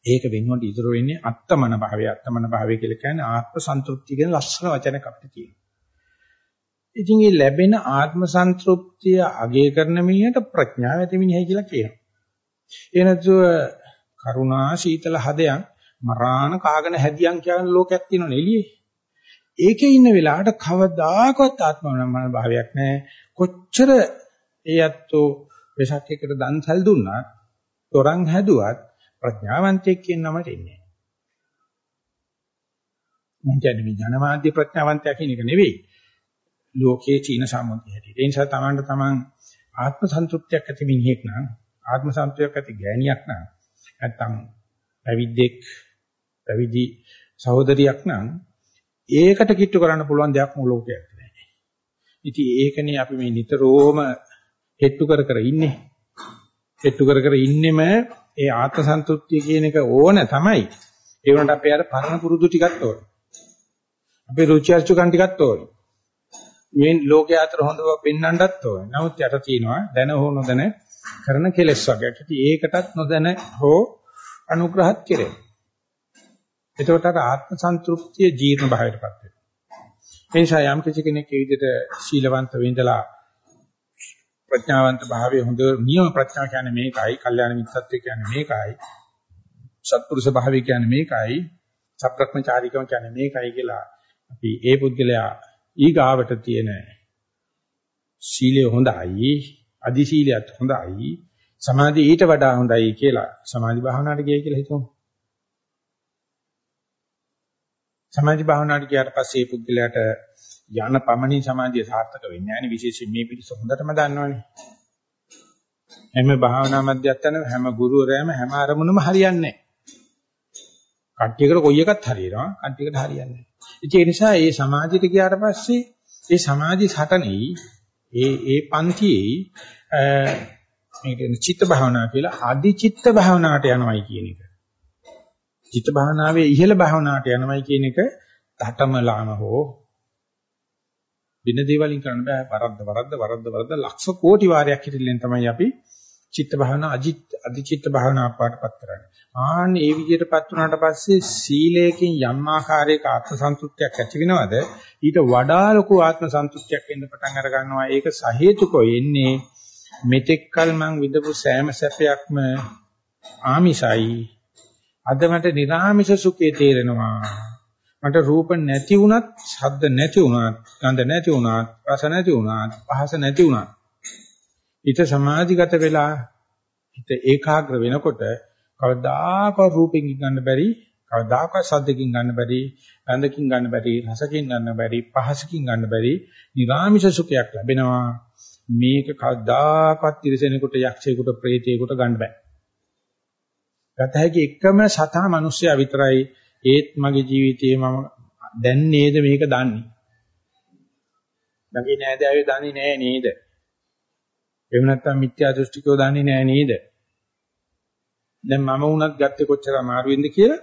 S1: ඒක වෙනුවට ඉතුරු වෙන්නේ අත්තමන භාවය. අත්තමන භාවය කියලා කියන්නේ ආත්ම සන්තුෂ්ටි කියන ලස්සන වචනයක් අපිට තියෙනවා. ඉතින් මේ ලැබෙන ආත්ම සන්තුෂ්ටිය අගය කරන මිනිහට ප්‍රඥාව ඇති මිනිහයි කියලා කියනවා. ඒ නැතුව කරුණා සීතල හදයන් මරාණ කාගෙන හැදියන් කියන ලෝකයක් තියෙනවනේ එළියේ. ඒකේ ඉන්න වෙලාවට කවදාකවත් ආත්මවනමන භාවයක් නැහැ. කොච්චර ඒ අත්ෝ වෙසක් එකට දන්සල් දුන්නත්, තොරන් හැදුවත් ප්‍රඥාවන්තයෙක් කියන නමට එන්නේ නැහැ. මං කියන්නේ මේ ජනමාධ්‍ය ප්‍රඥාවන්තයා කියන එක නෙවෙයි. ලෝකයේ චීන සම්මුතිය හැටියට. ඒ නිසා තමන්ට තමන් ආත්ම සන්තුෂ්ටියක් ඇති මිනිහෙක් නම් ආත්ම සන්තුෂ්ටියක් ඇති ගෑණියක් නම් නැත්තම් පැවිද්දෙක් පැවිදි සහෝදරියක් නම් ඒකට කිට්ටු කරන්න පුළුවන් දෙයක් මො ලෝකයක් නැහැ. ඉතින් ඒකනේ අපි මේ නිතරම හෙට්ටු කර කර ඉන්නේ. හෙට්ටු කර කර ඉන්නෙම ඒ ආත්ම සන්තුෂ්ටිය කියන එක ඕන තමයි. ඒ වුණාට අපේ අර පරණ පුරුදු ටිකක් ඕන. අපේ රුචි අරුචිකන් ටිකක් ඕන. මේ ලෝකයේ අතර හොඳව පෙන්වන්නත් ඕන. නමුත් යට තියෙනවා දැන හෝ නොදැන කරන කෙලෙස් වර්ගයක්. ඉතින් ඒකටත් නොදැන හෝ අනුග්‍රහත් කෙරේ. එතකොට අර ආත්ම සන්තුෂ්තිය ජීර්ණ භාවයටපත් වෙනවා. ඒ නිසා යම් කිසි කෙනෙක් ඒ විදිහට ශීලවන්ත වෙඳලා ප්‍රඥාවන්ත භාවයේ හොඳ නියම ප්‍රඥා කියන්නේ මේකයි, කල්යාණ මිත්‍රත්වය කියන්නේ මේකයි, සත්පුරුෂ භාවය කියන්නේ මේකයි, සප්‍රඥාචාරිකම කියන්නේ මේකයි කියලා අපි ඒ පුද්ගලයා ඊගාවට තියෙන සීලය හොඳයි, අදි සීලයත් හොඳයි, සමාධිය ඊට වඩා හොඳයි කියලා සමාධි භාවනාවට ගියයි කියලා හිතමු. සමාධි භාවනාවට ගියාට පස්සේ මේ පුද්ගලයාට යන පමණින් සමාධිය සාර්ථක වෙන්නේ නැහැ නේ විශේෂයෙන් මේ පිළිස හොඳටම දන්නවනේ. හැම භාවනා මධ්‍යස්ථාන හැම ගුරුවරයාම හැම අරමුණම හරියන්නේ නැහැ. කට්ටියකට කොයි එකත් හරියනවා කට්ටියකට හරියන්නේ නැහැ. ඒ නිසා මේ සමාධියට ගියාට පස්සේ මේ සමාධි සටනේ ඒ ඒ පන්තියේ මේක චිත්ත භාවනා කියලා ආදි චිත්ත භාවනාවට යනවයි කියන එක. චිත්ත භාවනාවේ ඉහළ භාවනාවට යනවයි කියන එක තටමලාම හෝ වෙන දේවලින් කරන්න බෑ වරද්ද වරද්ද වරද්ද වරද්ද ලක්ෂ කෝටි වාරයක් හිටින්න තමයි අපි චිත්ත භාවනා අජිත් අධිචිත්ත භාවනා පාඩපත් කරන්නේ. ආන්න ඒ විදිහටපත් වුණාට පස්සේ සීලයෙන් යම් ආකාරයක ආත්ම සන්තුෂ්තියක් ඇති වෙනවද ඊට වඩා ලොකු ආත්ම සන්තුෂ්තියක් එන්න පටන් අර ගන්නවා. ඒක සහේතුකෝ එන්නේ මෙතෙක්කල් මං විඳපු සෑම සැපයක්ම ආමිසයි. අද මට නිර්ආමිෂ සුඛේ තේරෙනවා. මට රූප නැති වුණත්, ශබ්ද නැති වුණත්, ගන්ධ නැති වුණත්, රස නැති වුණත්, පහස නැති වුණත්. හිත සමාධිගත වෙලා හිත ඒකාග්‍ර වෙනකොට කවදාකවත් රූපෙකින් ගන්න බැරි, කවදාකවත් ශබ්දකින් ගන්න බැරි, ගන්ධකින් ගන්න බැරි, රසකින් ගන්න බැරි, පහසකින් ගන්න බැරි නිරාමිෂ සුඛයක් ලැබෙනවා. මේක කවදාකවත් ඉරසෙනෙකුට, යක්ෂයෙකුට, ප්‍රේතයෙකුට ගන්න බෑ. ගත හැකි එකම සතා මිනිස්සයා විතරයි ඒත් මගේ ජීවිතේ මම දැන් නේද මේක දන්නේ. මගේ නෑදෑයෝ දන්නේ නෑ නේද? එහෙම නැත්නම් මිත්‍යා දෘෂ්ටිකෝ දන්නේ නෑ නේද? දැන් මම වුණත් ගත්තේ කොච්චර අමාරුවෙන්ද කියලා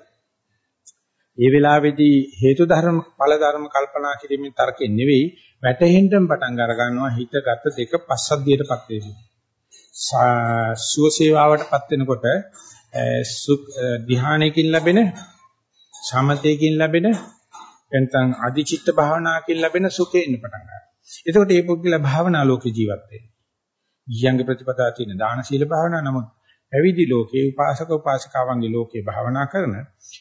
S1: ඒ වෙලාවේදී හේතු ධර්ම ඵල ධර්ම කල්පනා කිරීමෙන් තර්කෙන් නෙවෙයි වැටහෙන්නම පටන් අර ගන්නවා හිත ගත දෙක පස්සද්ධියටපත් වෙනවා. සුවසේවාවටපත් වෙනකොට ධ්‍යානයකින් ලැබෙන සමතේකින් ලැබෙන නැත්නම් අධිචිත්ත භාවනාවකින් ලැබෙන සුඛේ ඉන්න පටන් ගන්නවා. එතකොට මේ පුද්ගලයා භාවනා ලෝකේ ජීවත් වෙන්නේ. ඊයංග ප්‍රතිපදා තියෙන දාන සීල භාවනා නමුත් පැවිදි ලෝකේ උපාසක උපාසිකාවන්ගේ ලෝකේ භාවනා කරන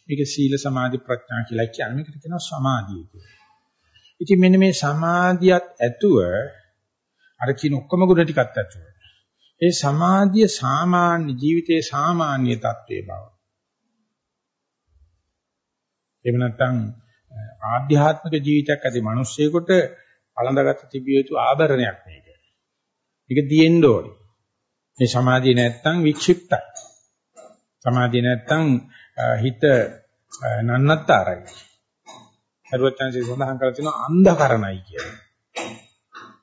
S1: මේක සීල සමාධි ප්‍රඥා කියලා කියන්නේ මේකට කියනවා සමාධිය කියලා. ඉතින් මෙන්න මේ සමාධියත් ඇතුව අර කියන ඔක්කොම ගුණ ටිකත් ඇතුව. ඒ සමාධිය සාමාන්‍ය ජීවිතයේ සාමාන්‍ය தત્ත්වයේ බව. එහෙම නැත්නම් ආධ්‍යාත්මික ජීවිතයක් ඇති මිනිස්සෙකුට අලඳගත තිබිය යුතු ආභරණයක් මේක. මේක තියෙන්න ඕනේ. මේ සමාධිය නැත්තම් වික්ෂිප්තයි. සමාධිය නැත්තම් හිත නන්නත්තරයි. සර්වඥාන්සේ සඳහන් කරලා තියෙනවා අන්ධකරණයි කියලා.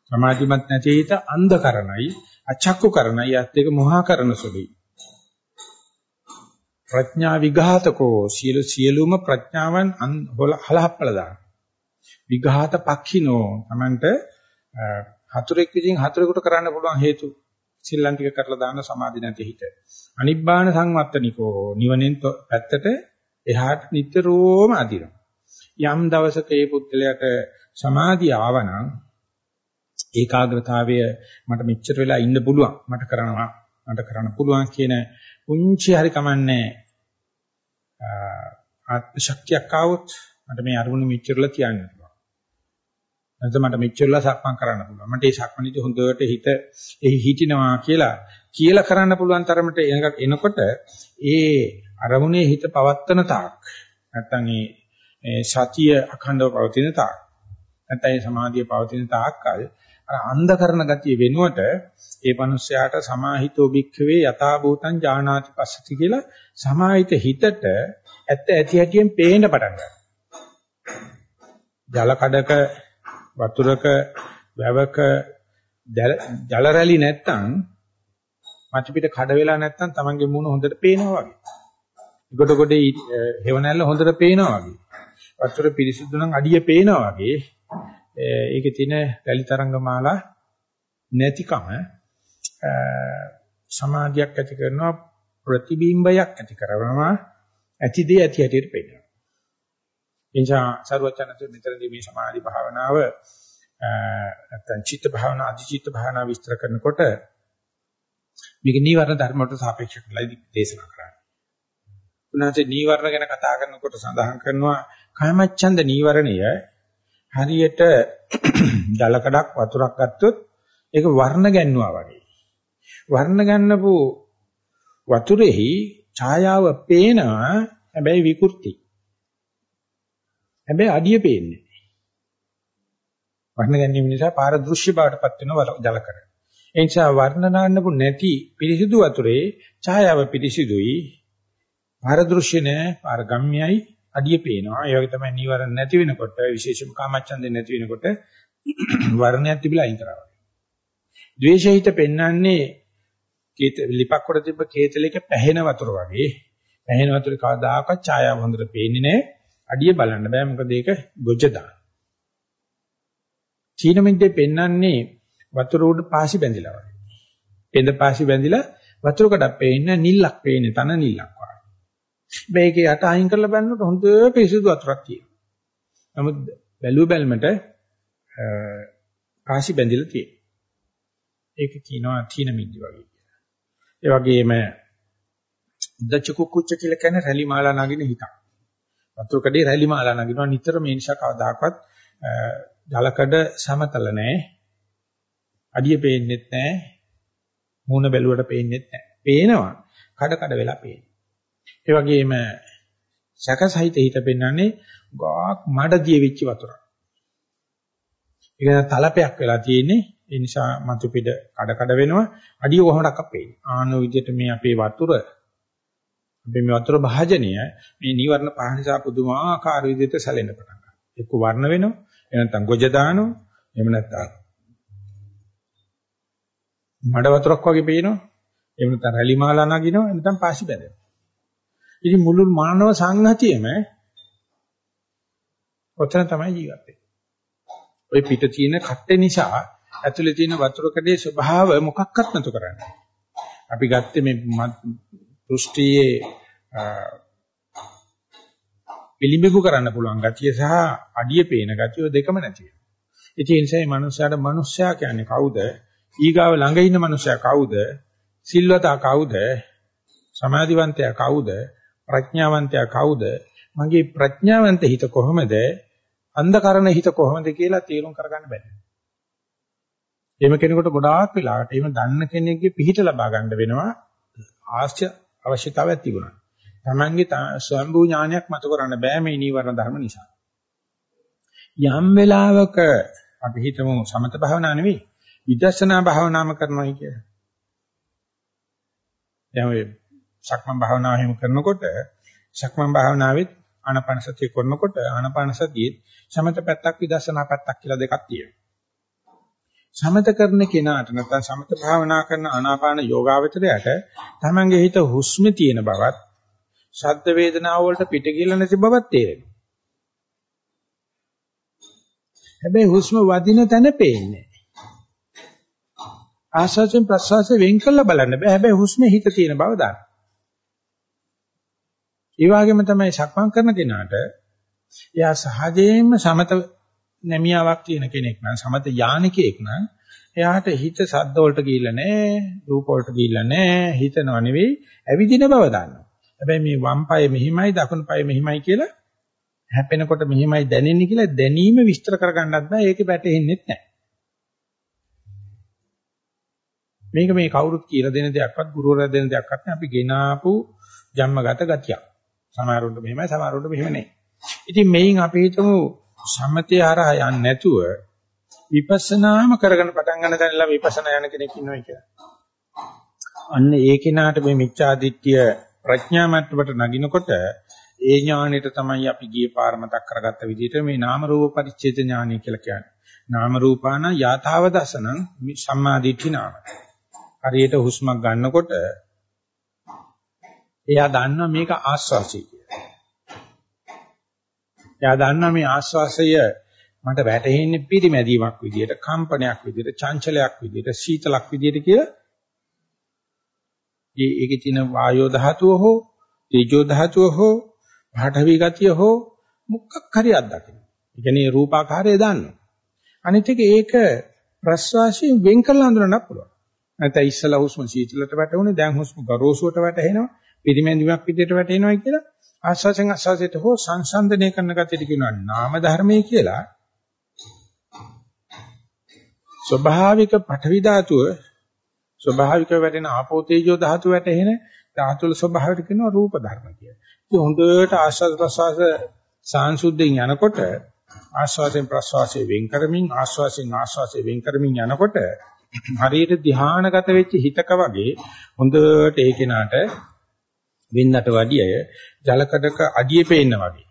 S1: සමාධිමත් නැති හිත අන්ධකරණයි, අචක්කු කරණයි, අත් දෙක මොහා කරන සුළුයි. ප්‍රඥා විඝාතකෝ සියලු සියලුම ප්‍රඥාවන් හලහප්පල දාන. විඝාත පක්ඛිනෝ තමන්ට හතුරෙක් විදිහින් හතුරෙකුට කරන්න පුළුවන් හේතු සිල්ලන් ටික කරලා දාන සමාධි නැති හිත. අනිබ්බාන සංවත්තනිකෝ නිවනෙන් පැත්තට එහාට නිතරම අදිනවා. යම් දවසක මේ පුද්ගලයාට සමාධිය ආවනම් ඒකාග්‍රතාවය මට මෙච්චර වෙලා ඉන්න පුළුවන් මට කරනවා මට කරන්න පුළුවන් කියන පුංචි හරි කමන්නේ ආත්ම ශක්තියක් ආවොත් මට මේ අරමුණ මෙච්චරලා තියන්න පුළුවන්. නැත්නම් මට මෙච්චරලා සක්මන් කරන්න පුළුවන්. මට මේ සක්මණේදී හොඳට හිත එහි හිටිනවා කියලා කියලා කරන්න පුළුවන් තරමට එනකොට ඒ අරමුණේ හිත පවත්තන තාක් නැත්නම් ඒ සතිය අඛණ්ඩව පවතින තාක් නැත්නම් ඒ සමාධිය පවතින තාක්කල් අර අන්ධ කරන ගතිය වෙනුවට ඒ මිනිස්යාට සමාහිතෝ භික්ඛවේ යථා භූතං ඥානාති පස්සති කියලා සමාහිත හිතට ඇත්ත ඇති හැටියෙන් පේන්න පටන් ගන්නවා. ජල කඩක වතුරක වැවක ජල රැලි නැත්තම් මච පිට කඩ වෙලා නැත්තම් Tamange මූණ හොඳට පේනවා වගේ. ගොඩ ගොඩේ හේවණැල්ල හොඳට පේනවා වගේ. වතුර පිරිසිදු නම් අඩිය පේනවා වගේ. ඒකේ තියෙන රැලි තරංගමාලා නැතිකම සමාධියක් ඇති කරනවා ප්‍රතිබිම්බයක් ඇති කරනවා ඇතිදී ඇති හැටියට පෙන්නනවා. එනිසා සරුවචනතු මෙතනදී මේ සමාධි භාවනාව නැත්නම් චිත්ත භාවනා අධිචිත්ත භාවනා විස්තර කරනකොට මේක නීවරණ ධර්ම වලට සාපේක්ෂව කියලා දේශනා කරන්නේ. උනාට නීවරණ ගැන කතා කරනකොට සඳහන් කරනවා කාමච්ඡන්ද නීවරණය හරියට ජලකඩක් වතුරක් ගත්තොත් ඒක වර්ණ ගැන්නුවා වගේ. වර්ණ ගන්නපු වතුරෙහි ඡායාව පේනවා හැබැයි විකෘති. හැබැයි අඩිය පේන්නේ. වර්ණ ගැනීම නිසා පාරදෘශ්‍ය බවටපත් වෙන ජලකඩ. ඒ නිසා වර්ණ නාන්නපු නැති පිරිසිදු වතුරේ ඡායාව පිරිසිදුයි. පාරදෘශ්‍ය නැහැ, පාරගම්‍යයි, අඩිය පේනවා. ඒ වගේ තමයි නීවරණ නැති වෙනකොට විශේෂම කාමච්ඡන්දේ නැති වෙනකොට වර්ණයක් තිබිලා අයින් කරනවා. ද්වේෂහිත පෙන්වන්නේ කේත ලිපක් කොට තිබ්බ කේතලයක පැහෙන වතුර වගේ. පැහෙන වතුරේ කවදාකවත් ඡායාව හොඳට පේන්නේ නැහැ. අඩිය බලන්න බෑ මොකද ඒක ගොජ දාන. චීන මිද්දේ පෙන්වන්නේ වතුර උඩ පාසි බැඳිලා වගේ. පෙඳ පාසි බැඳිලා වතුර කඩක් පේන්නේ නිල්ලක් පේන්නේ තන නිල්ලක් වගේ. මේකේ යට අයින් කරලා බලනකොට හොඳ පිරිසිදු වතුරක් තියෙනවා. නමුත් බැලුව බැලමට පාසි බැඳිලා තියෙනවා. ඒක කියනවා තීන මිද්දි වගේ කියලා. ඒ වගේම උද්දච්ච කුක්කුච්ච කියලා කියන්නේ රැලි මාලා නගින හිතක්. වතුර කඩේ රැලි මාලා නගිනවා නිතර මේ නිසා කවදාකවත් ජලකඩ සමතල නැහැ. අඩිය පේන්නෙත් නැහැ. මූණ බැලුවට පේන්නෙත් නැහැ. පේනවා. කඩ කඩ වෙලා පේනවා. ඒ වගේම සැකසහිත හිත පෙන්වන්නේ ගාක් මඩදිය වෙච්ච වතුරක්. ඒක තලපයක් වෙලා තියෙන්නේ ඒ නිසා මතු පිට කඩ කඩ වෙනවා අඩිය කොහොමඩක් අපේ. ආන විදිහට මේ අපේ වතුර අපේ මේ වතුර භාජනය මේ නිවර්ණ පහ නිසා පුදුමාකාර විදිහට සැලෙන්න පටන් ගන්නවා. එක්ක වර්ණ වෙනවා, එහෙම නැත්නම් ගොජ දානවා, එහෙම නැත්නම් මඩ වතුරක් වගේ පේනවා. එහෙම නැත්නම් රැලි මාලා නගිනවා, නැත්නම් පාසි බැඳෙනවා. ඉතින් මුළු මානව සංහතියම ඔතන තමයි ජීවත් වෙන්නේ. ওই පිට තියෙන කට්ටේ නිසා ඇතුලේ තියෙන වතුර කඩේ ස්වභාව මොකක්වත් නතු කරන්නේ. අපි ගත්තේ මේ දෘෂ්ටියේ පිළිඹු කරන්න පුළුවන් ගතිය සහ අඩිය පේන ගතිය දෙකම නැති වෙනවා. ඒ නිසා මේ මනුස්සයාට මනුස්සයා කියන්නේ කවුද? ඊගාව ළඟ ඉන්න මනුස්සයා කවුද? සිල්වතා කවුද? සමාධිවන්තයා කවුද? ප්‍රඥාවන්තයා කවුද? මගේ ප්‍රඥාවන්ත හිත කොහොමද? අන්ධකරණ හිත කොහොමද කියලා තීරුම් කරගන්න බැහැ. එහෙම කෙනෙකුට ගොඩාක් වෙලාවට එහෙම දන්න කෙනෙක්ගේ පිහිට ලබා ගන්න වෙනවා ආශ්‍ය අවශ්‍යතාවයක් තිබුණා. Tamange ස්වයම්බු ඥානයක් මතු කරන්න බෑ මේ නීවරණ ධර්ම නිසා. යම් වෙලාවක අපි හිතමු සමත භාවනා නෙවෙයි විදර්ශනා භාවනාම කරනවා කියලා. දැන් ඔය සක්මන් භාවනාව එහෙම කරනකොට සක්මන් භාවනාවෙත් ආනාපාන සතිය කරනකොට ආනාපාන සතියේ සමත පැත්තක් විදර්ශනා පැත්තක් කියලා දෙකක් තියෙනවා. සමත කරන කෙනාට නැත්නම් සමත භාවනා කරන ආනාපාන යෝගාවචරයට තමන්ගේ හිත හුස්මේ තියෙන බවත් ශබ්ද වේදනාව වලට පිට කියලා නැති බවක් තේරෙනවා. හැබැයි හුස්ම වදින තැන පේන්නේ. ආශ්වාසයෙන් ප්‍රශ්වාසයෙන් වෙන් කළ බලන්න බෑ. හැබැයි හුස්මේ හිත තියෙන බව දාන්න. ඒ වගේම තමයි සක්මන් කරන කෙනාට එයා සහජයෙන්ම සමත නැමියාවක් තියෙන කෙනෙක් නම් සමත යානිකයෙක් නම් එයාට හිත සද්ද වලට ගිහිල්ලා නැහැ, රූප වලට ගිහිල්ලා නැහැ, හිතනව නෙවෙයි, ඇවිදින බව දන්නවා. හැබැයි මේ වම් පාය මෙහිමයි, දකුණු පාය මෙහිමයි කියලා හැපෙනකොට මෙහිමයි දැනෙන්නේ කියලා දැනීම විස්තර කරගන්නත් බෑ. ඒකේ වැටෙන්නේ නැහැ. මේක මේ කවුරුත් කියලා දෙන දෙයක්වත් ගුරුවරයා දෙන දෙයක්වත් නෙවෙයි අපි ගෙනාපු ජන්මගත ගතියක්. සමහරුන්ට මෙහෙමයි සමහරුන්ට මෙහෙම නෙවෙයි. ඉතින් මේන් අපි හිතමු සම්මතිය හරහා යන්නේ නැතුව විපස්සනාම කරගෙන පටන් ගන්න තැනලා විපස්සනා යන කෙනෙක් ඉන්නවා කියලා. අන්න ඒ කෙනාට මේ මිච්ඡාදිට්ඨිය ප්‍රඥා මට්ටමට නගිනකොට ඒ ඥානෙට තමයි අපි ගියේ පාර මතක් කරගත්ත විදිහට මේ නාම රූප පරිච්ඡේද ඥානය කියලා කියන්නේ. නාම රූපාන යථාව දසනං සම්මාදිට්ඨි නාම. හරියට හුස්මක් ගන්නකොට එයා දන්නවා මේක ආස්වාසි කියලා. එයා දන්නවා මේ ආස්වාසය මට වැටෙන්නේ පිරිමැදීමක් විදියට, කම්පනයක් විදියට, චංචලයක් විදියට, සීතලක් විදියට කියලා. ඒ ඒකේ තියෙන වායෝ ධාතුව හෝ, තේජෝ ධාතුව හෝ, පාඨවි ගතිය හෝ මුක්ක් හරි අත්දකින්න. ඒ කියන්නේ රූපාකාරය දාන්න. අනිත් එක ඒක ප්‍රස්වාසයෙන් වෙන් කරලා හඳුනන්න පුළුවන්. නැත්නම් ඉස්සලා හුස්ම සීතලට වැටුනේ දැන් හුස්ම ගරෝසුවට වැටෙනවා පිරිමැදීමක් විදියට වැටෙනවා කියලා ආස්වාසෙන් ආස්වාසයට හෝ සංසන්දනය කරන ගතියට කියනවා නාම ධර්මයේ කියලා ස්වභාවික පඨවි ධාතුව ස්වභාවික වැටෙන ආපෝ තේජෝ ධාතුව වැටෙන ධාතුල ස්වභාවයට කියනවා රූප ධර්ම කියලා. ඉතින් හොඳට ආස්වාද ප්‍රසවාස සාංශුද්ධින් යනකොට ආස්වාදයෙන් ප්‍රසවාසයෙන් වෙන් කරමින් ආස්වාසයෙන් ආස්වාසයෙන් වෙන් කරමින් යනකොට හරියට ධානාගත වෙච්ච හිතක වගේ හොඳට ඒ කෙනාට වෙන්නට වැඩිය ජලකඩක අඩිය පේන්න වගේ.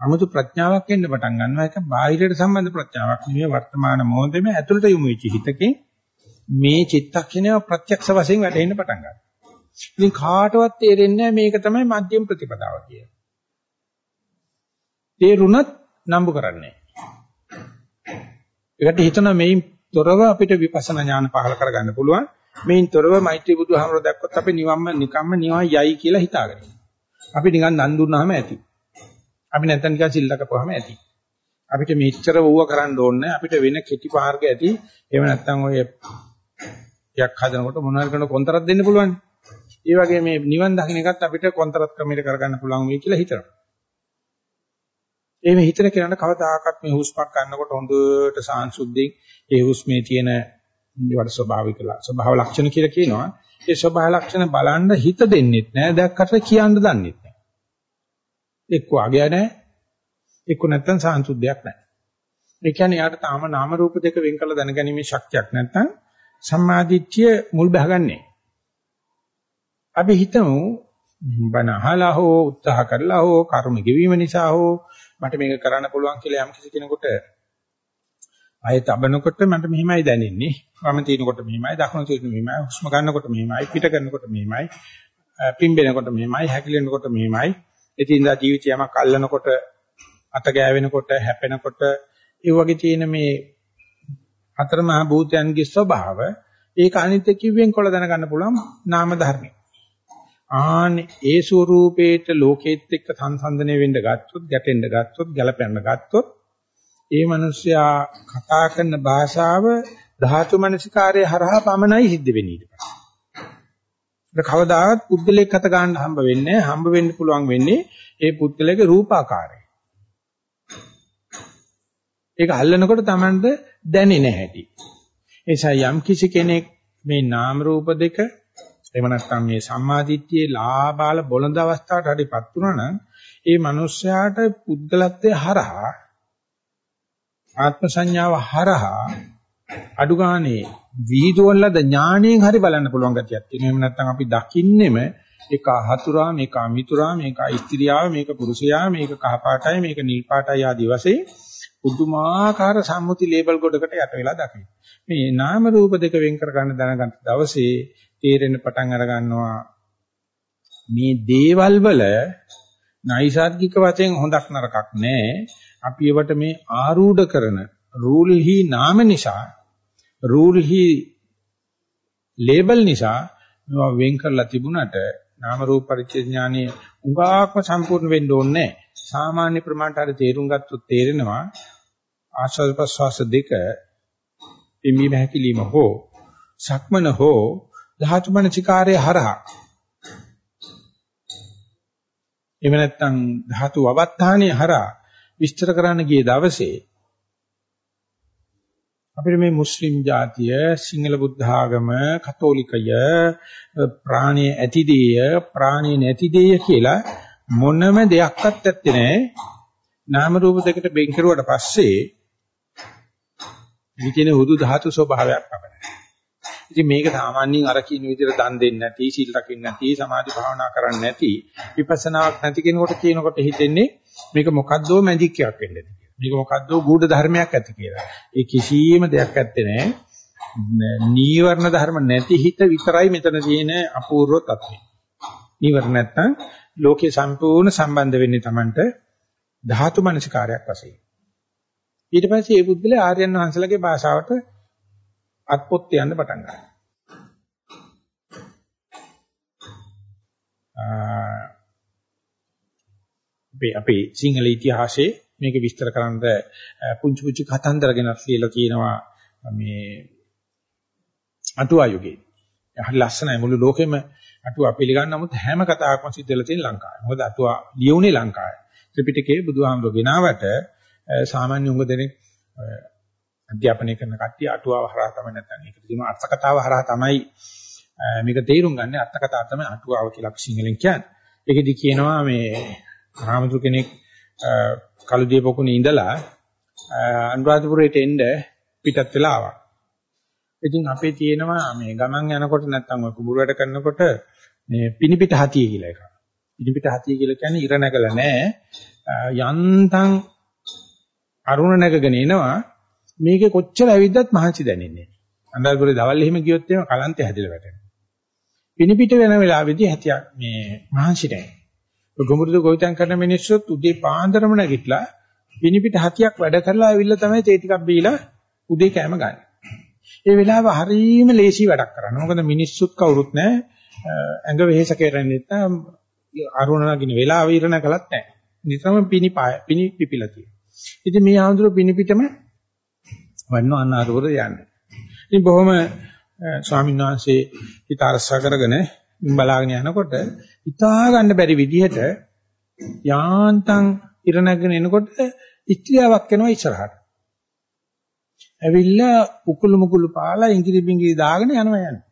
S1: 아무තු ප්‍රඥාවක් එන්න පටන් ගන්නවා ඒක බාහිරයට සම්බන්ධ ප්‍රඥාවක් නෙවෙයි වර්තමාන මොහොතේම ඇතුළට යොමු වෙච්ච හිතකින් මේ චිත්තක්ෂණය ප්‍රත්‍යක්ෂ වශයෙන් වැටෙන්න පටන් ගන්නවා. ඉතින් කාටවත් තේරෙන්නේ මේක තමයි මධ්‍යම ප්‍රතිපදාව කියන්නේ. තේරුණත් නම්බු කරන්නේ. ඒකට හිතන මේන් තොරව අපිට විපස්සනා ඥාන පහල කරගන්න පුළුවන්. මේන් තොරව මෛත්‍රී බුදුහාමර දැක්කොත් අපි නිවම්ම නිකම්ම නිවයි යයි කියලා හිතාගෙන. අපි නිකන් දන් දුන්නාම ඇති. අපි නැත්තම් නිකන් සිල් ලකපුවාම ඇති. අපිට මෙච්චර වුව කරන්න ඕනේ අපිට වෙන කෙටි පාර්ග ඇති. එහෙම නැත්තම් ඔය යක් හදනකොට මොනවාරි කරන කොන්තරත් දෙන්න පුළුවන්. ඒ වගේ මේ නිවන් දකින්න එකත් අපිට කොන්තරත් ක්‍රමයකට කරගන්න පුළුවන් වෙයි කියලා හිතනවා. එහෙම හිතන කෙනාට කවදාකවත් මේ හුස්මක් ගන්නකොට හොඳට සාංශුද්ධියෙන් ඒ හුස්මේ තියෙන ඒවට ස්වභාවික ස්වභාව ලක්ෂණ කියලා කියනවා. ඒ ස්වභාව ලක්ෂණ බලන්න හිත දෙන්නෙත් නෑ දැක්කට කියන්න දන්නෙත් නෑ. එක්ක අගය නෑ. එක්ක නැත්තම් සාංශුද්ධියක් නෑ. ඒ කියන්නේ යාට තාම නාම රූප දෙක වෙන් කරලා දැනගැනීමේ ශක්තියක් නැත්තම් සම්මාදිට්ඨිය මුල් බහගන්නේ. අපි හිතමු බණ අහලා හෝ උත්සාහ කරලා හෝ කර්ම ගෙවීම නිසා හෝ මට මේක කරන්න පුළුවන් කියලා යම් කිසි කෙනෙකුට ආයෙ තබනකොට මට මෙහිමයි දැනෙන්නේ. වම තිනකොට මෙහිමයි දකුණු තිනකොට මෙහිමයි හුස්ම ගන්නකොට මෙහිමයි පිට කරනකොට මෙහිමයි පිම්බෙනකොට මෙහිමයි හැකිලෙනකොට මෙහිමයි. එදිනදා ජීවිතය යමක් අල්ලනකොට අත ගෑවෙනකොට හැපෙනකොට ඒ වගේ තියෙන මේ හතර මහ භූතයන්ගේ ස්වභාව ඒක අනිත්‍ය කිව්වෙන් කොල දැනගන්න පුළුවන් නාම ධර්මයි. ආනේ ඒ ස්වરૂපේට ලෝකෙත් එක්ක සංසන්දනය වෙන්න ගත්තොත්, ගැටෙන්න ගත්තොත්, ගැලපෙන්න ගත්තොත්, ඒ මිනිස්සයා කතා කරන භාෂාව ධාතු මනසිකාරයේ හරහා පමණයි සිද්ධ වෙන්නේ ඊට පස්සේ. ඒක කවදාවත් පුද්ගලයෙක් හත ගන්න හම්බ වෙන්නේ හම්බ වෙන්න පුළුවන් වෙන්නේ ඒ පුද්ගලයාගේ රූපාකාරය. ඒක අල්ලනකොට Tamanට දැනෙන්නේ නැහැටි. ඒ නිසා යම් කිසි කෙනෙක් මේ නාම රූප දෙක එහෙම නැත්නම් මේ සම්මාදිට්ඨියේ ලාබාල බොළඳ අවස්ථාවට හරිපත් වුණා නම් ඒ මිනිස්යාට පුද්ගලත්වයේ හරහා ආත්ම සංඥාව හරහා අඩු ගානේ වීදුවලද ඥාණයෙන් හරි බලන්න පුළුවන් ගතියක් තියෙනවා. එහෙම නැත්නම් අපි දකින්නෙම ඒක හතුරා මේක අමිතුරා මේක ස්ත්‍රියාව මේක පුරුෂයා මේක කහපාටයි මේක නිල් පාටයි ආදී වශයෙන් පුදුමාකාර සම්මුති ලේබල් ගොඩකට යට වෙලා දකින්න. මේ නාම රූප දෙක වෙන් කර ගන්න දැනගන්න දවසේ තේරෙන පටන් අර ගන්නවා මේ දේවල් වල නයිසાર્ගික වශයෙන් හොඳක් නරකක් නැහැ. අපි ඒවට මේ ආරූඪ කරන රූල් හි නාම නිසා රූල් හි ලේබල් නිසා මේවා වෙන් කරලා තිබුණට නාම රූප පරිච්ඡේඥානයේ උගාක්ම සම්පූර්ණ වෙන්න ඕනේ සාමාන්‍ය ප්‍රමාණයට හරි තේරුම් ගත්තොත් තේරෙනවා ආශ්වාස ප්‍රශ්වාස දෙක එමි බහැකිලිම හෝ සක්මන හෝ ධාතු මනසිකාරයේ හරහා. එහෙම නැත්නම් ධාතු අවස්ථානයේ හරහා විස්තර කරන්න ගිය දවසේ අපිට මේ මුස්ලිම් ජාතිය සිංහල බුද්ධ ආගම කතෝලිකය ප්‍රාණීය ඇතිදේය ප්‍රාණීය නැතිදේය කියලා මොනම දෙයක්වත් ඇත්තේ නැහැ නාම රූප දෙකට බෙන් කරුවට පස්සේ විකින හුදු ධාතු ස්වභාවයක් අපිට. ඉතින් මේක සාමාන්‍යයෙන් අර කියන විදිහට දන් දෙන්නේ නැති, සීල් රකින්න නැති, සමාධි භාවනා කරන්නේ නැති, විපස්සනාවක් නැති කෙනෙකුට කියනකොට හිතෙන්නේ මේක මොකද්දෝ මැජික් එකක් වෙන්නේ. මේක මොකද්ද ගුඪ ධර්මයක් ඇති කියලා. ඒ කිසියම් දෙයක් ඇත්තේ නැහැ. නීවරණ ධර්ම නැති හිත විතරයි මෙතන තියෙන අපූර්ව තත්ත්වය. නීවරණ නැත්තම් ලෝකේ සම්පූර්ණ සම්බන්ධ වෙන්නේ Tamanට ධාතු මනසිකාරයක් වශයෙන්. ඊට පස්සේ මේ බුද්ධලේ ආර්යයන් වහන්සේලාගේ භාෂාවට අත්පොත් යන්න පටන් ගන්නවා. අපේ අපේ සිංහල ඉතිහාසයේ මේක විස්තර කරන්න පුංචි පුංචි කතන්දර ගෙනත් කියලා කියනවා මේ අටුවා යුගයේ. හරි ලස්සනයි මුළු ලෝකෙම අටුවා පිළිගන්න නමුත් හැම කතාවක්ම සිද්ධ වෙලා තියෙන ලංකාවේ. මොකද අටුවා ලියුනේ ලංකාවේ. ත්‍රිපිටකයේ බුදුහාමුදුරුවෝ ගෙනාවට සාමාන්‍ය උඟ දෙනෙක් අධ්‍යාපනය කරන කට්ටිය අටුවාව හරහා තමයි නැත්නම් ඒකට තියෙන අර්ථකතාව හරහා තමයි මේක තේරුම් ගන්න අර්ථකතාව තමයි අටුවාව කියලා අපි සිංහලෙන් කියන්නේ. ඒකෙදි කියනවා මේ රාමතුරු කෙනෙක් කළුදිය පොකුණේ ඉඳලා අනුරාධපුරයට එන්න පිටත් වෙලා ආවා. ඉතින් අපේ තියෙනවා මේ ගමන් යනකොට නැත්තම් ඔය කුඹුර වැඩ කරනකොට මේ පිනිපිට හතිය කියලා එකක්. පිනිපිට හතිය කියලා කියන්නේ ඉර නැගලා නැහැ. යන්තම් අරුණ නැගගෙන එනවා. මේකේ කොච්චර ඇවිද්දත් මහන්සි දැනෙන්නේ නැහැ. අnder දවල් එහෙම ගියොත් එහෙම කලන්තේ හැදිලා වැටෙනවා. පිනිපිට වෙන වෙලාවෙදී හැතියක් මේ මහන්සි නැහැ. ගොමුරුදු ගොවිතැන් කරන මිනිස්සුත් උදේ පාන්දරම නැගිටලා පිනිපිට හතියක් වැඩ කරලා ආවිල්ලා තමයි තේ ටිකක් බීලා උදේ කෑම ගන්න. ඒ වෙලාව හරීම ලේසි වැඩක් කරන්න. මොකද මිනිස්සුත් කවුරුත් නැහැ. ඇඟ වෙහෙස කරන්නේ නැත්නම් අරුණ නගින වෙලාව ඉරණ කළත් නැහැ. නිතරම පිනි පිනි පිපිලා තියෙනවා. ඉතින් මේ ආඳුර පිනිපිටම වන්න අනාරවර යන්නේ. ඉතින් බොහොම ස්වාමීන් වහන්සේ හිත අරසා කරගෙන බලාගෙන යනකොට හිතා ගන්න බැරි විදිහට යාන්තම් ඉර නැගෙන එනකොට ඉස්ත්‍රියාවක් එනවා ඉස්සරහට. ඇවිල්ලා උකුළු මුකුළු පාලා ඉංගිරි බිංගිරි දාගෙන යනවා යන්නේ.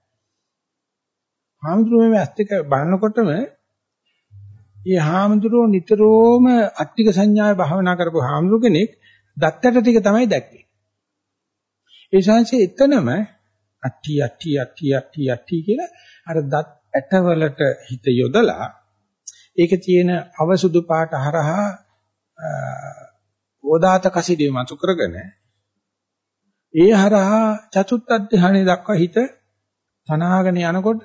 S1: හාමුදුරුවෝ මේ ඇස් දෙක බලනකොටම මේ හාමුදුරුවෝ නිතරම අට්ටික සංඥාවේ භාවනා කරපු හාමුදුරු කෙනෙක් දත්තට ටික තමයි දැක්කේ. ඒ ශාංශයේ එතනම අට්ටි අට්ටි අට්ටි අට්ටි අට්ටි කියලා අර දත් ඇටවලට හිත යොදලා ඒකේ තියෙන අවසුදු පාට හරහා ඕදාත කසිඩේ මතු කරගෙන ඒ හරහා චතුත්ථ ධානය දක්වා හිත තනාගෙන යනකොට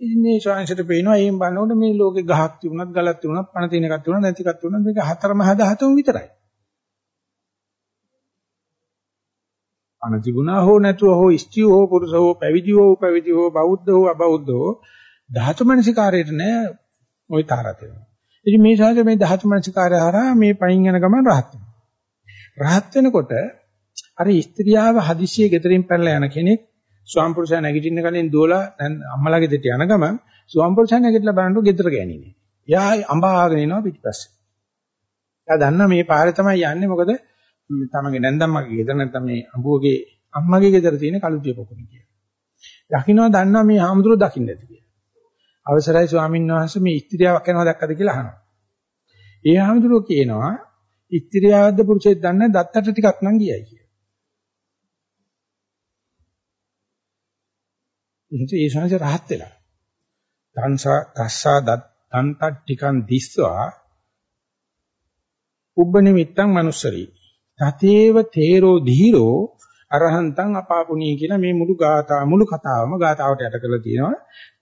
S1: ඉන්නේ ශාංශයට පේනවා එයින් බලනකොට මේ ලෝකේ ගහක් තිබුණත් ගලක් තිබුණත් පණ තියෙන එකක් තිබුණත් නැති එකක් තිබුණත් මේක හතරම හදාහතුම විතරයි. පණ තිබුණා හෝ නැතුව හෝ ස්ත්‍රී හෝ පුරුෂ හෝ පැවිදි හෝ පැවිදි හෝ බෞද්ධ හෝ අබෞද්ධ හෝ ධාතු මනසිකාරයට නෑ ওই තාරත වෙනවා. ඉතින් මේ ශාසනය මේ ධාතු මනසිකාරය හරහා මේ පයින් යන ගමන් රහත් වෙනවා. රහත් වෙනකොට අර ස්ත්‍රියාව හදිසියෙ ගෙදරින් පැනලා යන කෙනෙක් ස්වාම්පුරුෂයා නැගිටින්න කලින් දුවලා දැන් අම්මලාගේ දෙට යන ගමන් ස්වාම්පුරුෂයා නැගිටලා බලනකොට ගෙදර ගෑනිනේ. එයා අඹාගෙන එනවා පිටිපස්සේ. එයා දන්නා මේ පාරේ තමයි යන්නේ මොකද තමගේ නැන්දම්මගේ ගෙදර නැත්නම් මේ අඹුවගේ අම්මගේ ගෙදර තියෙන කළුදිය පොකුණ කියලා. දකින්නවා දන්නවා මේ ආමුදුර දකින්න ඇති කියලා. අවසරයි ස්වාමීන් වහන්සේ මේ ස්ත්‍රියක් යනවා දැක්කද කියලා අහනවා. ඒ ආමුදුර කියනවා ඉත්‍ත්‍යාවද්ද පුරුෂයෙක් දන්නේ දත්තට ටිකක් නම් ගියයි කියලා. ඉතින් ඒ ශාංශ රහත් වෙලා. තංසා තස්සා දන්ත ටිකන් දිස්වා උබ්බ නිමිත්තං manussරි. තතේව තේරෝ ධීරෝ අරහන්තං අපාපුණී කියලා මේ මුළු ගාථා මුළු කතාවම ගාථාවට යට කරලා තියෙනවා.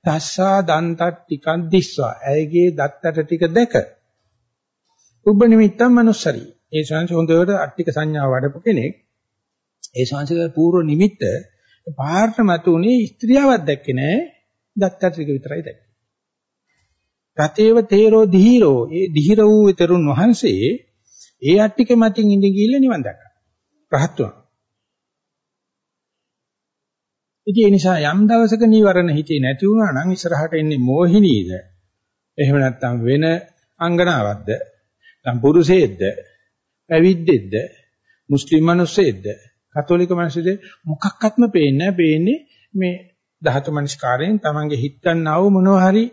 S1: තස්සා දන්ත ටිකන් දිස්වා. ඇයගේ දත්තට ටික දැක. උබ්බ නිමිත්තං manussරි. ඒ ශාංශ හොඳට අට්ටික සංඥාව වඩපු කෙනෙක්. ඒ ශාංශගේ පූර්ව නිමිත්ත පාර්ථ මතුනේ ස්ත්‍රියවක් දැක්කේ නෑ. දත්තට ටික විතරයි දැක්කේ. තතේව තේරෝ ධීරෝ ඒ ධීර වූ තෙරුන් වහන්සේ ඒ අට්ටික මතින් ඉඳ ගිහිල්ලා නිවන් දැක්කා. රහත් වුණා. ඉතින් ඒ නිසා යම් දවසක නීවරණ හිතේ නැති වුණා නම් ඉස්සරහට එන්නේ මෝහිනීද? එහෙම නැත්නම් වෙන අංගනාවක්ද? නැත්නම් පුරුෂයෙක්ද? පැවිද්දෙක්ද? මුස්ලිම් මිනිස්සෙක්ද? කතෝලික මිනිස්සෙක්ද? මොකක්වත්ම පේන්නේ නැහැ. පේන්නේ මේ ධාතු මනස්කාරයෙන් Tamange හිත ගන්නා වූ මොනවා හරි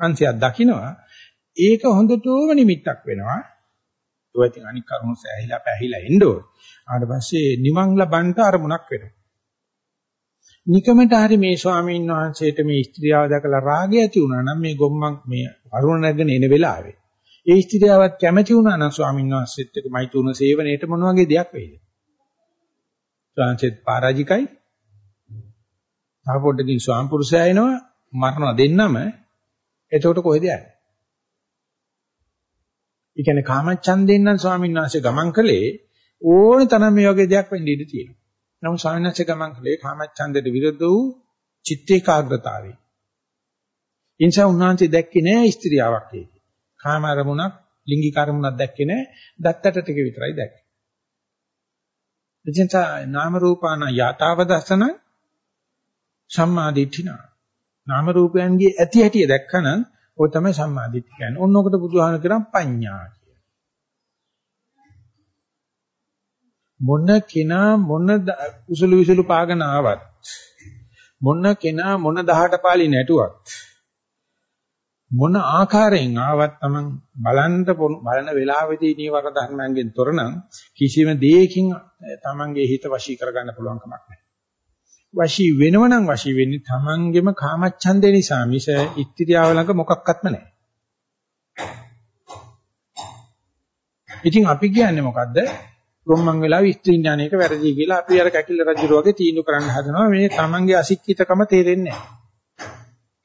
S1: අංශයක් දකිනවා. ඒක හොඳටම නිමිත්තක් වෙනවා. ඒක ඉතින් අනික් කරුණු සෑහිලා පැහිලා එන්න ඕන. ආට පස්සේ නිවන් ලබන්න අරමුණක් වෙනවා. නිකමට හරි මේ ස්වාමීන් වහන්සේට මේ ස්ත්‍රියව දැකලා රාගය ඇති වුණා නම් මේ ගොම්මන් මේ අරුණ නැගෙන එන වෙලාවේ ඒ ස්ත්‍රියවත් කැමති වුණා නම් ස්වාමීන් වහන්සේත් එක්ක මෛතුන සේවනයේට මොන වගේ දෙයක් වෙයිද? ස්වාමීන්සෙත් පරාජිකයි. තව පොඩ්ඩකින් ස්වාම පුරුෂයා එනවා මරණ දෙන්නම එතකොට කොහෙද යන්නේ? ඒ කියන්නේ කාමච්ඡන්දෙන් නම් ස්වාමීන් වහන්සේ ගමන් කළේ ඕන තරම් මේ වගේ දෙයක් වෙන්න ඉඩ තියෙනවා. නමුත් ස්වාමීන් වහන්සේ ගමන් කළේ කාමච්ඡන්දයට විරුද්ධ වූ චිත්ත ඒකාග්‍රතාවයි. ඉන්සා උන්වහන්සේ දැක්කේ නෑ ස්ත්‍රියාවක් ඒක. කාම අරමුණක්, ලිංගික අරමුණක් දැක්කේ නෑ. දත්තට ටික විතරයි දැක්කේ. එදින්ට නාම රූපාන යතාව දසන සම්මාදිට්ඨිනා. නාම රූපයන්ගේ ඇති හැටිය දැක්කනම් ඔය තමයි සම්මාදිට්ඨිය කියන්නේ. ඕන ඔකට බුදුහාම කරන් පඤ්ඤා කියන. මොන කෙනා මොන උසුළු විසුළු පාගන ආවත් මොන කෙනා මොන දහට පාලි නැටුවත් මොන ආකාරයෙන් ආවත් Taman බලන්න බලන වෙලාවෙදී නීවර ධර්මයන්ගෙන් තොරනම් කිසිම දෙයකින් Tamanගේ හිත වශී කරගන්න පුළුවන් කමක් නැහැ. වශී වෙනවනම් වශී වෙන්නේ Tamanගෙම කාමච්ඡන්දේ නිසා මිස ඉත්‍ත්‍යාව ළඟ මොකක්වත්ම නැහැ. ඉතින් අපි කියන්නේ මොකද්ද? රොම්මන් වෙලාව ස්ත්‍රී ඥානයක වැරදි කියලා අපි අර කැකිල රජු වගේ තීන්දුව කරන්න හදනවා මේ Tamanගේ අසික්කිතකම තේරෙන්නේ නැහැ.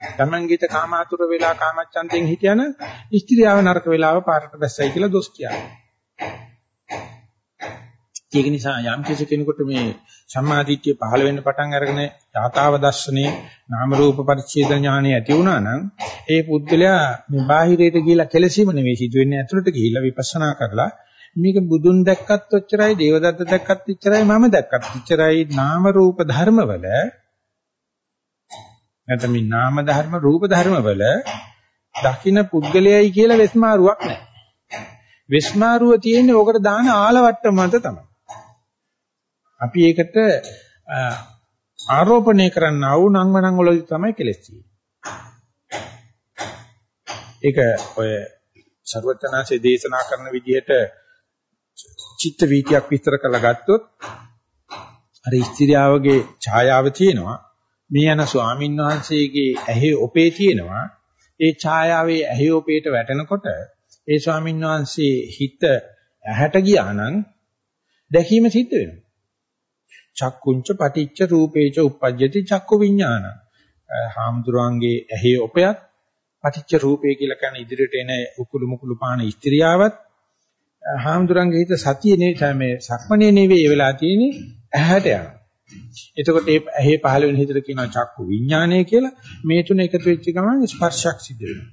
S1: Tamanගේත කාමාතුර වෙලා කාමච්ඡන්දෙන් හිටියන ස්ත්‍රියව නරක වෙලාව පාරට බැස්සයි කියලා දොස් කියන්නේ. ඒක නිසා යම් කිසි කෙනෙකුට මේ සම්මාදිට්ඨිය පහළ වෙන්න පටන් අරගෙන යථාව දර්ශනේ නාම රූප පරිච්ඡේද ඥානෙ ඇති වුණා නම් ඒ පුද්ගලයා මේ බාහිරයට ගිහිලා කෙලසීම නෙවෙයි සිදුවෙන්නේ ඇතුළට ගිහිලා විපස්සනා කරලා මේක බුදුන් දැක්කත් ඔච්චරයි දේවදත්ත දැක්කත් ඔච්චරයි මම දැක්කත් ඔච්චරයි නාම රූප ධර්මවල නැත්නම් මේ නාම ධර්ම රූප ධර්මවල දකින්න පුද්ගලයයි කියලා වෙස්මාරුවක් නැහැ. වෙස්මාරුව තියෙන්නේ ඕකට දාන ආලවට්ටම මත තමයි. අපි ඒකට ආරෝපණය කරන්න ආව නංවනං වලදී තමයි කෙලස් ඒක ඔය ਸਰවඥාන්සේ දේශනා කරන විදිහට චිත්ත වීතියක් විස්තර කරලා ගත්තොත් අර ස්ත්‍රියාවගේ ඡායාව තියෙනවා. මේ යන ස්වාමීන් වහන්සේගේ ඇහි ඔපේ තියෙනවා. ඒ ඡායාවේ ඇහි ඔපේට වැටෙනකොට ඒ ස්වාමීන් වහන්සේ හිත ඇහැට ගියා නම් දැකීම සිද්ධ වෙනවා. චක්කුංච පටිච්ච රූපේච uppajjati චක්කු විඥාන. හාමුදුරන්ගේ ඇහි ඔපයත් පටිච්ච රූපේ කියලා කියන ඉදිරියට එන උකුළු මුකුළු පාන ස්ත්‍රියාවත් හාමුදුරන්ගේ හිත සතිය නෙවෙයි මේ සක්මණේ නෙවෙයි වෙලා තියෙන්නේ ඇහැට යනවා. එතකොට මේ ඇහි පහළ වෙන හිතට කියනවා චක්කු විඥානය කියලා. මේ තුන එකතු වෙච්ච ගමන් ස්පර්ශයක් සිද්ධ වෙනවා.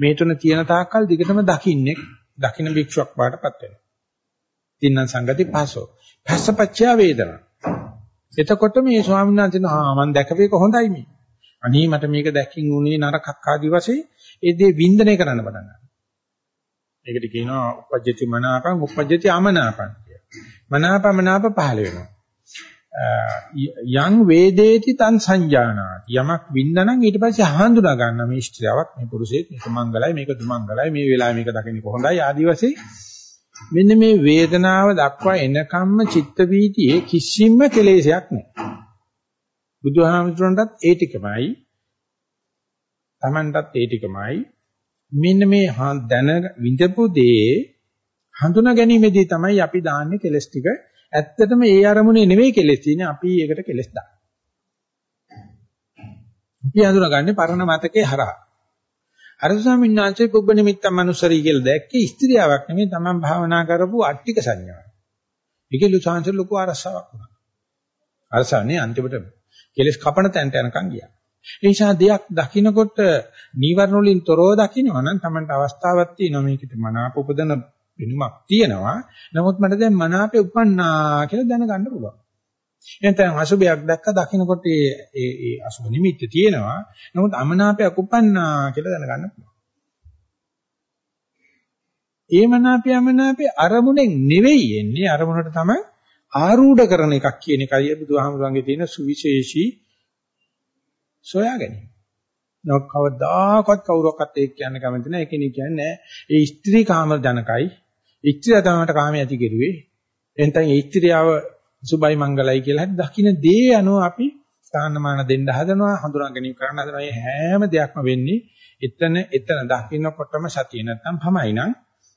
S1: මේ තුන තියෙන තාක්කල් දිගටම දකින්නේ දකින්න භික්ෂුවක් වාටපත් වෙනවා. තින්න සංගති පහසෝ. පස්සපච්චය වේදනා. එතකොට මේ ස්වාමීන් වහන්සේ ආ මම දැකපේක හොඳයි මේ. අනේ මට මේක දැක්කින් උනේ නරකක් ආදි වශයෙන් ඒ දේ වින්දනය කරන්න පටන් ගන්නවා. ඒකට කියනවා උපජ්ජති මනාපං උපජ්ජති අමනාපං කියලා. මනාපමනාප පහළ වෙනවා. යං වේදේති තං සංජානාති යමක් වින්දනං ඊට පස්සේ හඳුනා ගන්න මේ ස්ත්‍රියක් මේ පුරුෂයෙක් මේක මංගලයි මේක දුමංගලයි මේ වෙලාවේ මේක දකින්නේ කොහොඳයි ආදි වශයෙන් මෙන්න මේ වේදනාව දක්වා එනකම්ම චිත්ත වීතියේ කිසිම කෙලෙසයක් නැහැ. බුදුහාමුදුරන්ටත් ඒ ටිකමයි Tamanටත් ඒ ටිකමයි මෙන්න මේ දැන විඳපු දේ හඳුනා ගැනීමේදී තමයි අපි දාන්නේ කෙලස් ටික. ඇත්තටම ඒ අරමුණේ නෙවෙයි කෙලස් තියෙන්නේ අපි ඒකට කෙලස් දාන්නේ. අපි හඳුනාගන්නේ පරණ මතකේ හරහා. අර ස්වාමීන් වහන්සේ පුබ්බ නිමිත්තම් මනුස්සරී කියලා දැක්කේ ස්ත්‍රියාවක් නෙමෙයි තමන් භාවනා කරපු අට්ටික සංඥාවක්. ඒකේ ලුසාංශ ලොකු අරසාවක් වුණා. අරසානේ අන්තිමට කෙලස් කපන තැනට යනකම් ගියා. ඒ නිසා දෙයක් දකින්නකොට නීවරණ වලින් තොරව දකින්නවා නම් Tamanට අවස්ථාවක් තියෙනවා මේකට මනාප උපදන වෙනුමක් තියෙනවා. නමුත් මට දැන් මනාපේ උපන්නා කියලා දැනගන්න පුළුවන්. එහෙනම් අසුබයක් දැක්ක දකින්නකොට ඒ ඒ අසුබ නිමිත්ත තියෙනවා. නමුත් අමනාපයක් උපන්නා කියලා දැනගන්න පුළුවන්. ඒ මනාපය අමනාපේ අරමුණෙන් නෙවෙයි එන්නේ අරමුණට තමයි ආරූඪ කරන එකක් කියන එකයි බුදුහාමුදුරන්ගේ තියෙන සුවිශේෂී සොයා ගැනීම. නෝ කවදාකවත් කවුරක්වත් ඒක කියන්න කැමති නැහැ. ඒකෙනි කියන්නේ ඒ ස්ත්‍රී කාම ජනකයි. ස්ත්‍රිය තමයි කාමයේ ඇති කෙරුවේ. එතෙන් ඒ ස්ත්‍රියව සුබයි මංගලයි කියලා හරි දකින්න දේ අනුව අපි ස්ථානමාන දෙන්න හදනවා හඳුනා ගැනීම කරන්න හදනවා. මේ හැම දෙයක්ම වෙන්නේ එතන එතන දකින්නකොටම සතිය නැත්තම් පමයි නම්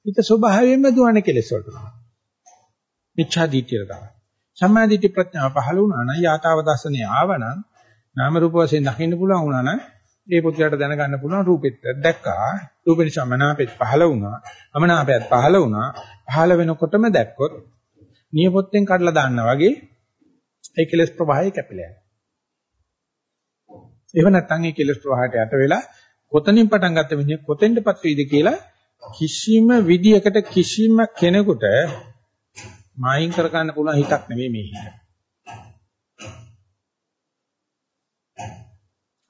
S1: හිත ස්වභාවයෙන්ම දුවන්නේ කෙලෙස් වලට. මිච්ඡා දිටියට තමයි. සම්මාදිට්ඨි ප්‍රඥාව පහළ වුණා නම් යථාව දර්ශනේ ආවනම් නාම රූප වශයෙන් දකින්න පුළුවන් වුණා නම් ඒ පුත්‍රයාට දැනගන්න පුළුවන් රූපෙත් දැක්කා රූප නිසා මනාපෙත් පහළ වුණා අමනාපයත් පහළ වුණා පහළ වෙනකොටම දැක්කොත් නියපොත්තෙන් කඩලා දාන්නා වගේ ඒ කෙලස් ප්‍රවාහය කැපිලා යනවා එහෙම නැත්නම් ඒ කෙලස් ප්‍රවාහයට යට වෙලා කොතනින් පටන් ගත්ත මිනිහ කොතෙන්ටපත් වෙයිද කියලා කිසිම විදියකට කිසිම කෙනෙකුට මායින් කර ගන්න පුළුවන් හිතක් නෙමෙයි මේ හිත.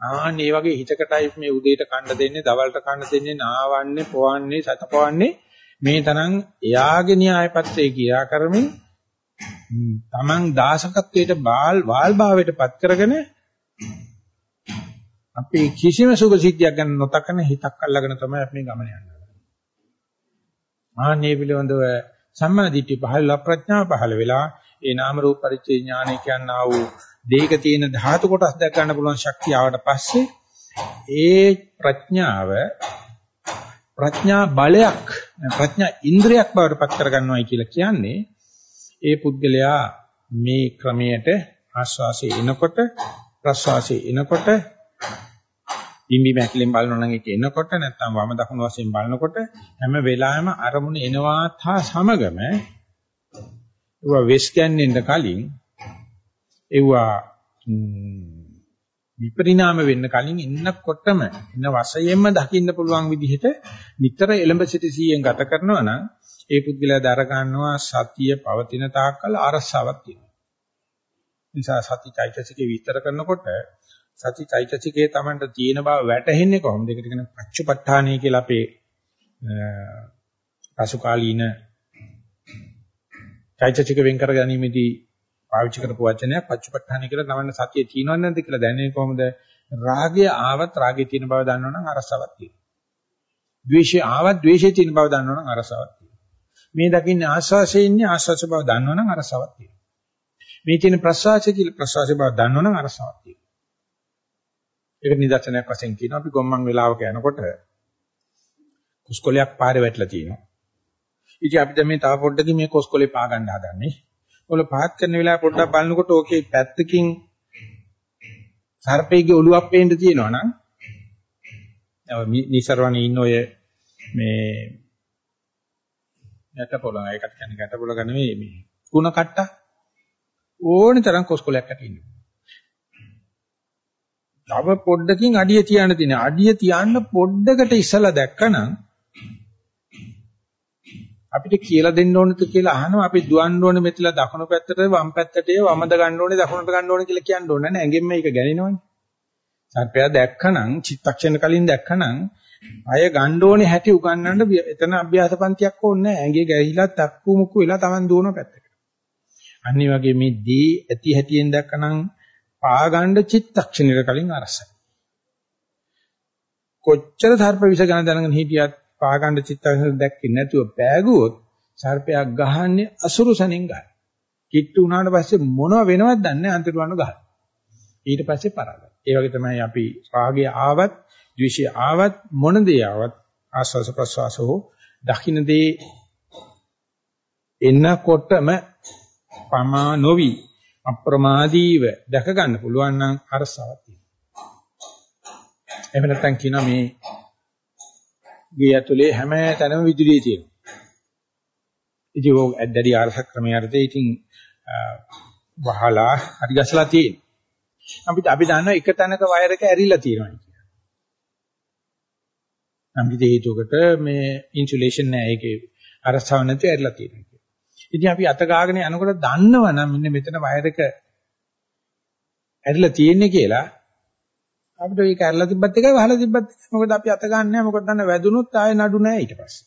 S1: ආන් මේ වගේ හිතකටයි මේ උදේට කන්න දෙන්නේ, දවල්ට කන්න දෙන්නේ, නාවන්නේ, පොවන්නේ, සතපවන්නේ මේ තරම් එයාගේ න්‍යායපත්‍රයේ කියා කරමින් තමන් දාසකත්වයට බාල් වාල් භාවයට පත් කරගෙන අපි කිසිම සුභ සිද්ධියක් ගැන නොතකන හිතක් අල්ලගෙන තමයි අපි ගමන යන්නේ. ආන්නේ පිළිබඳව සම්මා දිට්ඨිය පහළ ප්‍රඥාව පහළ වෙලා ඒ නාම රූප පරිච්ඡේ ඥානය කියනා වූ දෙයක තියෙන ධාතු කොටස් දැක ගන්න පුළුවන් ශක්තිය ආවට පස්සේ ඒ ප්‍රඥාව ප්‍රඥා බලයක් ප්‍රඥා ඉන්ද්‍රියක් බවට පත් කරගන්නවයි කියලා කියන්නේ ඒ පුද්ගලයා මේ ක්‍රමයට ආස්වාසේ එනකොට ප්‍රස්වාසේ එනකොට බිම්බි මැකිලෙන් බලනවා නම් ඒක එනකොට නැත්නම් වම දකුණු වශයෙන් බලනකොට හැම වෙලාවෙම අරමුණ එනවාත් හා සමගම ඒවා වෙස් ගැන්නෙන්න කලින් ඒවා විපරිණාම වෙන්න කලින් ඉන්නකොටම එන වශයෙන්ම දකින්න පුළුවන් විදිහට නිතර එළඹ සිටි සීයෙන් ගත කරනවා නම් ඒ පුද්ගලයා දර ගන්නවා සතිය පවතින තාක්කල් අරසාවක් තියෙනවා. නිසා සති චෛතසිකේ විස්තර කරනකොට සති චෛතසිකයේ Tamanට තියෙන බව වැටහෙන්නේ කොහොමද? ඒකට කියන පච්චපට්ඨානය කියලා අපේ පසුකාලීන චෛතසික වෙන් කර ගැනීමේදී පාවිච්චි කරපු වචනයක් පච්චපට්ඨානය කියලා Tamanට සතිය තියෙනවද නැද්ද කියලා දැනෙන්නේ කොහොමද? රාගය ආවත් රාගය තියෙන බව දන්නවනම් අරසාවක් තියෙනවා. ද්වේෂය ආවත් ද්වේෂය තියෙන බව දන්නවනම් අරසාවක් තියෙනවා. මේ දකින්නේ ආස්වාසයේ ඉන්නේ ආස්වාස බව දන්නවනම් අරසාවක් තියෙනවා. මේ තියෙන ප්‍රසවාසය කියලා ප්‍රසවාසය බව දන්නවනම් අරසාවක් තියෙනවා. ඒක නිදර්ශනයක් වශයෙන් කියනවා අපි ගොම්මන් වෙලාවක යනකොට කුස්කොලයක් පාරේ වැටලා තියෙනවා. ඉතින් අපි දැන් මේ තව පොඩ්ඩකින් මේ කුස්කොලේ පා ගන්න හදන්නේ. ඔල පහත් කරන වෙලාව පොඩ්ඩක් බලනකොට ඕකේ පැත්තකින් සර්පේගේ ඔළුවක් පේන්න තියෙනවා නම් නිසරවණේ ඉන්න ඔය මේ ගැටපොළ ඒකට කියන්නේ ගැටපොළ ගන්න නෙවෙයි මේ කුණ කට්ට ඕනි තරම් කොස්කොලයක් ඇති ඉන්නවා. තව පොඩ්ඩකින් අඩිය තියන්න තියෙන. අඩිය තියන්න පොඩ්ඩකට ඉස්සලා දැක්කනම් අපිට කියලා දෙන්න ඕනද කියලා අහනවා අපි දුවන්න ඕනේ මෙතලා දකුණු පැත්තට වම් පැත්තට වමද ගන්න ඕනේ දකුණට ගන්න ඕනේ කියලා කියන්න ඕනේ නැහැ. ඇඟෙන් මේක ගැනිනවනේ. සර්පයා දැක්කනම් චිත්තක්ෂණ කලින් දැක්කනම් අය ගන්න ඕනේ හැටි උගන්නන්න එතන අභ්‍යාස පන්තියක් ඕනේ නැහැ. ඇඟේ ගැහිලා තක්කු මුක්කු වෙලා Taman දුවන පැත්තට. අනිත් වගේ මේ දී ඇති හැටියෙන් දැක්කනම් පාගණ්ඩ චිත්තක්ෂණයට කලින් අරසයි. කොච්චර සර්ප විස ගණන් දැනගෙන හිටියත් පාගණ්ඩ චිත්තක්ෂණ දැක්කේ නැතුව පෑගුවොත් සර්පයා ගහන්නේ අසුරු සනෙන් ගහන. කිට්ටු වුණාට පස්සේ මොනව වෙනවද දන්නේ අන්තිමට ගහන. ඊට පස්සේ පරාදයි. ඒ වගේ තමයි අපි රාගය ආවත්, ද්වේෂය ආවත් මොන දේ ආවත් ආස්වාස ප්‍රසවාසෝ දකින්න දේ එන්නකොටම පමා නොවි අප්‍රමාදීව දැක ගන්න පුළුවන් නම් අරසාවක් තියෙනවා. එහෙම නැත්නම් කියනවා මේ ගේ ඇතුලේ හැම තැනම විදුලිය තියෙනවා. ඉතින් ඔය ඇද්දඩි ආරසක් ක්‍රමයටදී ඉතින් වහලා හරි ගසලා තියෙනවා. අපිට අපි දන්නවා එක තැනක වයර් එක ඇරිලා තියෙනවා කියලා. නම් හේතුවකට මේ ඉන්සුලේෂන් නැහැ ඒකේ අරසාව නැති ඇරිලා තියෙනවා. ඉතින් අපි අත ගාගෙන යනකොට දන්නවනම් මෙන්න මෙතන වයර් එක ඇරිලා තියෙන්නේ කියලා අපිට ඒක ඇරලා තිබ්බත් එකයි වහලා තිබ්බත් මොකද අපි අත ගන්න නැහැ මොකද දන්න වැදුනොත් ආයෙ නඩු නැහැ ඊට පස්සේ.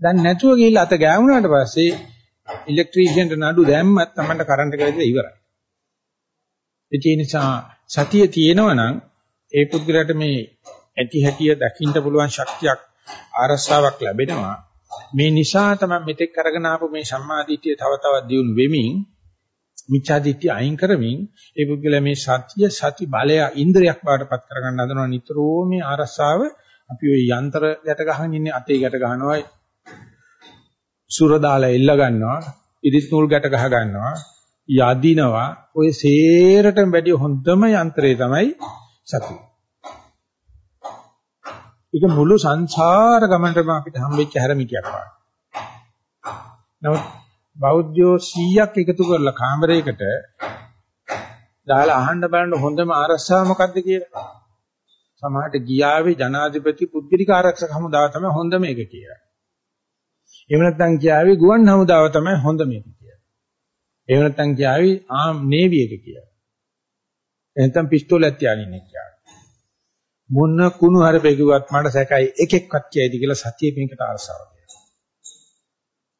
S1: දැන් නැතුව ගිහිල්ලා අත ගෑවුනාට පස්සේ ඉලෙක්ට්‍රීෂියන්ට නඩු දැම්මත් Tamanට කරන්ට් එක වැදිලා ඉවරයි. ඒ නිසා සතිය තියෙනවා නම් ඒ පුද්ගලයාට මේ ඇති හැටිය දකින්න පුළුවන් ශක්තියක් ආරස්සාවක් ලැබෙනවා. මේ නිසා තමයි මෙතෙක් කරගෙන ආපු මේ සම්මාදිට්ඨිය තව තවත් දියුණු වෙමින් මිච්ඡාදිට්ඨිය අයින් කරමින් ඒ පුද්ගලයා මේ සත්‍ය සති බලය ඉන්ද්‍රියක් බවට පත් කරගන්න හදනවා. නිතරම මේ ආරස්සාව අපි ওই යන්ත්‍ර යට ගහගෙන ඉන්නේ අතේ ගැට ගන්නවා සුර දාලා එල්ල ගන්නවා ඉදිස් නූල් ගැට ගහ ගන්නවා යදිනවා. ඔය සේරටම වැඩි හොඳම යන්ත්‍රය තමයි සතිය ඒක මුළු සංසාර ගමනටම අපිට හම්බෙච්ච හැරමිටියක් වගේ. නමුත් බෞද්ධයෝ 100ක් එකතු කරලා කාමරයකට දාලා අහන්න බලන්න හොඳම ආරක්ෂාව මොකද්ද කියලා. සමහරට ගියාවේ ජනාධිපති පුද්ගලික ආරක්ෂක හමුදාව තමයි හොඳ මේක කියලා. එහෙම නැත්නම් කියාවේ ගුවන් හමුදාව තමයි හොඳ මේක කියලා. එහෙම නැත්නම් කියාවේ ආම් නේවි එක කියලා. එහෙනම් පිස්තෝලයක් තියාගෙන ඉන්නේ කියලා. මොන කුණු හරපෙකුවත් මට සැකයි එකෙක්වත් කියයිද කියලා සතිය මේකට අරසාව දෙනවා.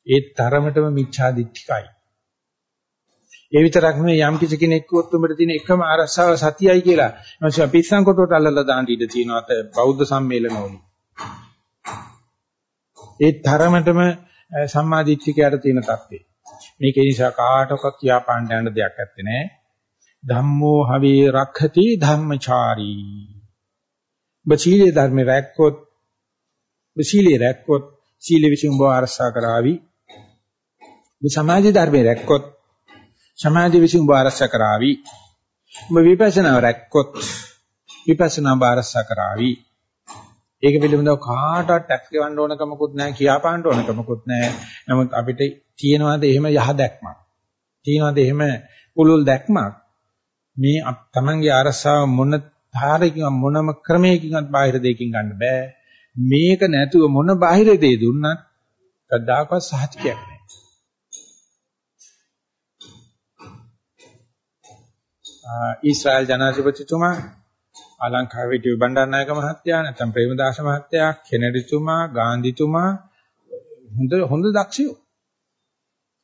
S1: ඒ තරමටම මිච්ඡා දිට්ඨිකයි. ඒ විතරක් නෙවෙයි යම් කිසි කෙනෙක් කිව්වොත් උඹට තියෙන එකම අරසාව සතියයි කියලා. එමන්ස පිස්සන් කොටුවට අල්ලලා දාන්න ඉඩ තියෙනවා අත බෞද්ධ සම්මේලනවල. ඒ තරමටම සම්මා දිට්ඨිකයට තියෙන தත්ත්වය. මේක නිසා කාටවත් කියා පාණ්ඩ යන දෙයක් නැත්තේ නෑ. ධම්මෝ හවේ රක්ඛති ධම්මචාරී ඔබ සීලේ ධර්ම රැක්කොත් ඔබ සීලේ රැක්කොත් සීල විසින් ඔබ ආරක්ෂා කරાવી. ඔබ සමාධි ධර්ම රැක්කොත් සමාධි විසින් ඔබ ආරක්ෂා කරાવી. ඔබ විපස්සනා රැක්කොත් විපස්සනා ඔබ ආරක්ෂා කරાવી. ඒක පිළිබඳව කාටවත් ටැක්ස් ගෙවන්න ඕන කමකුත් නැහැ කියාපාන්න ඕන කමකුත් නැහැ. නමුත් අපිට තියෙනවාද එහෙම යහ දැක්මක්. තියෙනවාද එහෙම පුළුල් දැක්මක්. මේ තමන්ගේ අරසාව මොන ධාරකින් මොනම ක්‍රමයකින්වත් බාහිර දෙයකින් ගන්න බෑ. මේක නැතුව මොන බාහිර දෙය දුන්නත් කවදාකවත් සහතිකයක් නෑ. ඊශ්‍රායල් ජනාධිපතිතුමා අලංකාවේ ඩිව් බණ්ඩාරනායක මහත්තයා නැත්නම් ප්‍රේමදාස මහත්තයා කෙනෙඩිතුමා ගාන්ධිතුමා හොඳ හොඳ දක්ෂයෝ.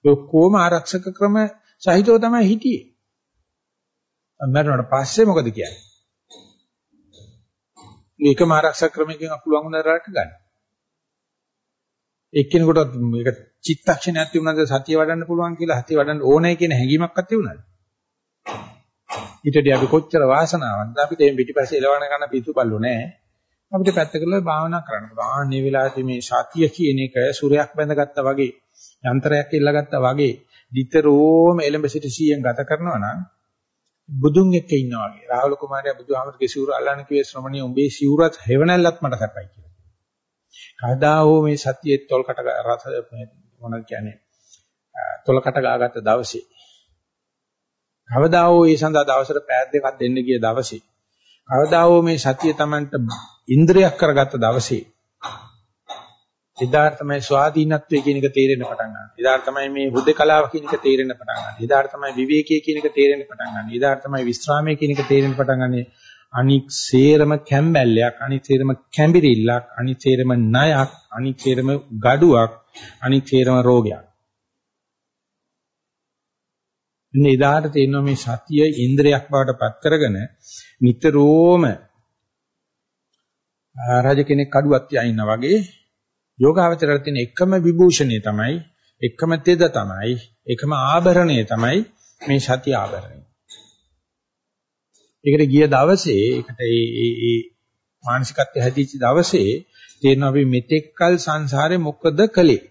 S1: ඔක්කොම ආරක්ෂක ක්‍රම සහිතව තමයි හිටියේ. මරණයට පස්සේ මොකද කියන්නේ? මේකම ආරක්ෂක ක්‍රමයකින් අපුලුවන් උනරට ගන්න. එක්කෙනෙකුට මේක චිත්තක්ෂණයක් තිබුණාද සතිය වඩන්න පුළුවන් කියලා සතිය වඩන්න ඕනේ කියන හැඟීමක්වත් තිබුණාද? ඊටදී අපි කොච්චර වාසනාවන්ත අපිට මේ පිටිපස්සේ එලවන ගන්න පිටු බල්ලෝ නැහැ. අපිට පැත්ත කරලා භාවනා කරන්න පුළුවන්. ආන්නේ වෙලාවේදී මේ සතිය කියන එක සූර්යයක් බැඳගත්තා වගේ යන්ත්‍රයක් ඉල්ලගත්තා වගේ විතරෝම එලඹ සිට 100න් ගත කරනවා නම් බුදුන් එක්ක ඉන්නවා වගේ. රාහුල කුමාරයා බුදුහාමරගේ සිවුර අල්ලන්න කිව්වේ ශ්‍රමණී උඹේ සිවුරත් හැවණැල්ලත් මට සැපයි කියලා. කවදා හෝ මේ සතියේ තොල්කට රස මොනවද කියන්නේ? තොලකට ගාගත්ත දවසේ. කවදා හෝ ඒ සඳහා දවසට පෑත් දෙකක් දෙන්න ගිය දවසේ. කවදා හෝ මේ සතිය Tamanට ඉන්ද්‍රියක් කරගත්ත දවසේ එදාට තමයි ස්වාධීනත්වය කියන එක තේරෙන්න පටන් ගන්න. එදාට තමයි මේ හුදකලාව කියන එක තේරෙන්න පටන් ගන්න. එදාට තමයි විවේකයේ කියන එක තේරෙන්න පටන් ගන්න. එදාට තමයි විස්රාමයේ කියන එක තේරෙන්න පටන් ගන්න. අනික් සේරම කැම්බැල්ලයක්, අනික් සේරම කැම්බිරිල්ලක්, අනික් සේරම ණයක්, අනික් සේරම gaduwak, අනික් සේරම රෝගයක්. ඉන්නේ එදාට තේරෙනවා මේ සතිය ඉන්ද්‍රයක් බවට පත් කරගෙන නිතරම රජ කෙනෙක් කඩුවක් තියා ඉන්නා වගේ යෝගාවචරයට තියෙන එකම විභූෂණය තමයි එකම තෙද තමයි එකම ආභරණය තමයි මේ සතිය ආභරණය. ඒකට ගිය දවසේ ඒකට ඒ ඒ ඒ මානසිකත්වය හැදිච්ච දවසේ තේරෙනවා අපි මෙතෙක්කල් සංසාරේ මොකද කළේ?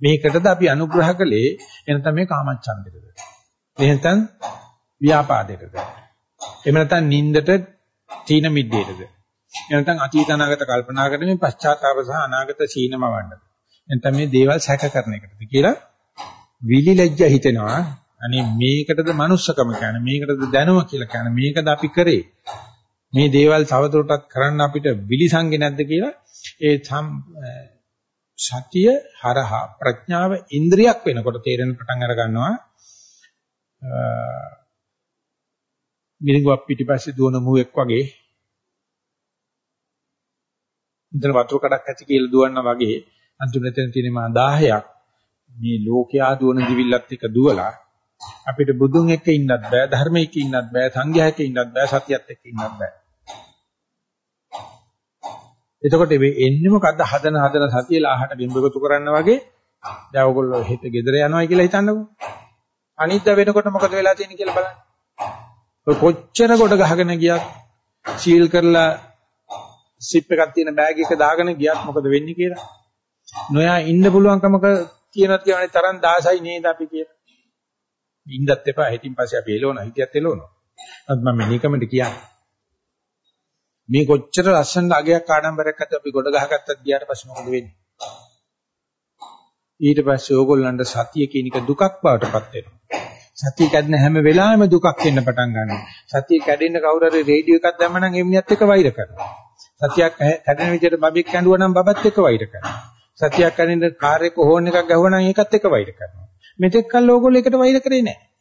S1: මේකටද අපි අනුග්‍රහ කළේ එනතම මේ කාමච්ඡන්දෙටද? එහෙනම් ව්‍යාපාදයටද? එහෙම නැත්නම් නින්දට තීන මිද්දේටද? එහෙනම් අතීත අනාගත කල්පනා කරන මේ පශ්චාත්තාප සහ අනාගත සීනම වන්නද? නැත්නම් මේ දේවල් සැක කරන එකටද කියලා විලි ලැජ්ජ හිතෙනවා. අනේ මේකටද manussකම කියන්නේ මේකටද දැනුම කියලා කියන්නේ මේකද අපි කරේ. මේ දේවල් තවදුරටත් කරන්න අපිට විලිසංගේ නැද්ද කියලා ඒ සතිය හරහා ප්‍රඥාව ඉන්ද්‍රියක් වෙනකොට තේරෙන පටන් අර ගන්නවා මිරිඟුවක් පිටිපස්සේ දුවන මුවෙක් වගේ ඉතල වතුර කඩක් ඇති කියලා දුවනා වගේ අන්තිමට තියෙන මා 10ක් මේ ලෝකයා දුවන දිවිල්ලත් එක දුවලා අපිට බුදුන් එක්ක ඉන්නත් බෑ ධර්මයක ඉන්නත් බෑ සංඝයා එක්ක ඉන්නත් බෑ සතියත් එක්ක ඉන්නත් බෑ. එතකොට මේ එන්නේ මොකද්ද? හදන හදන සතිය ලාහට බිම්බකතු කරන්න වගේ දැන් ඔයගොල්ලෝ හිත ගෙදර යනවා කියලා හිතන්නකෝ. අනිද්දා වෙනකොට මොකද වෙලා තියෙන්නේ කියලා බලන්න. ඔය කොච්චර කොට ගහගෙන ගියත් සීල් කරලා සිප් එකක් තියෙන බෑග් එක දාගෙන ගියත් මොකද වෙන්නේ කියලා නොයා ඉන්න පුළුවන්කමක කියනත් කියන්නේ තරම් දාසයි නේද අපි කියලා. ඉන්නත් එපා හිතින් පස්සේ අපි එළවන හිතියත් එළවනවා. නමුත් මම නිකමට කියන්නේ. මේ කොච්චර ලස්සන අගයක් ආඩම්බරයක් අත අපි ගොඩ ගහගත්තත් ගියාට පස්සේ මොකද වෙන්නේ? ඊට පස්සේ ඕගොල්ලන්ට සතිය කියන එක දුකක් බවටපත් වෙනවා. සතිය කැඩෙන හැම වෙලාවෙම දුකක් එන්න පටන් ගන්නවා. සතිය කැඩෙන්න කවුරු හරි රේඩියෝ එකක් දැම්මනම් එම්නියත් එක්ක වෛර කරනවා. සතියක් කැඩෙන විදිහට බබෙක් කැඬුවා නම් බබත් එක්ක වෛර කරනවා. සතියක් කනින්න කාර් එක හෝන් එකක් ගහුවනම් ඒකත් එක්ක වෛර කරනවා. මෙතෙක් කල් ඕගොල්ලෝ එකට වෛර කරේ නැහැ.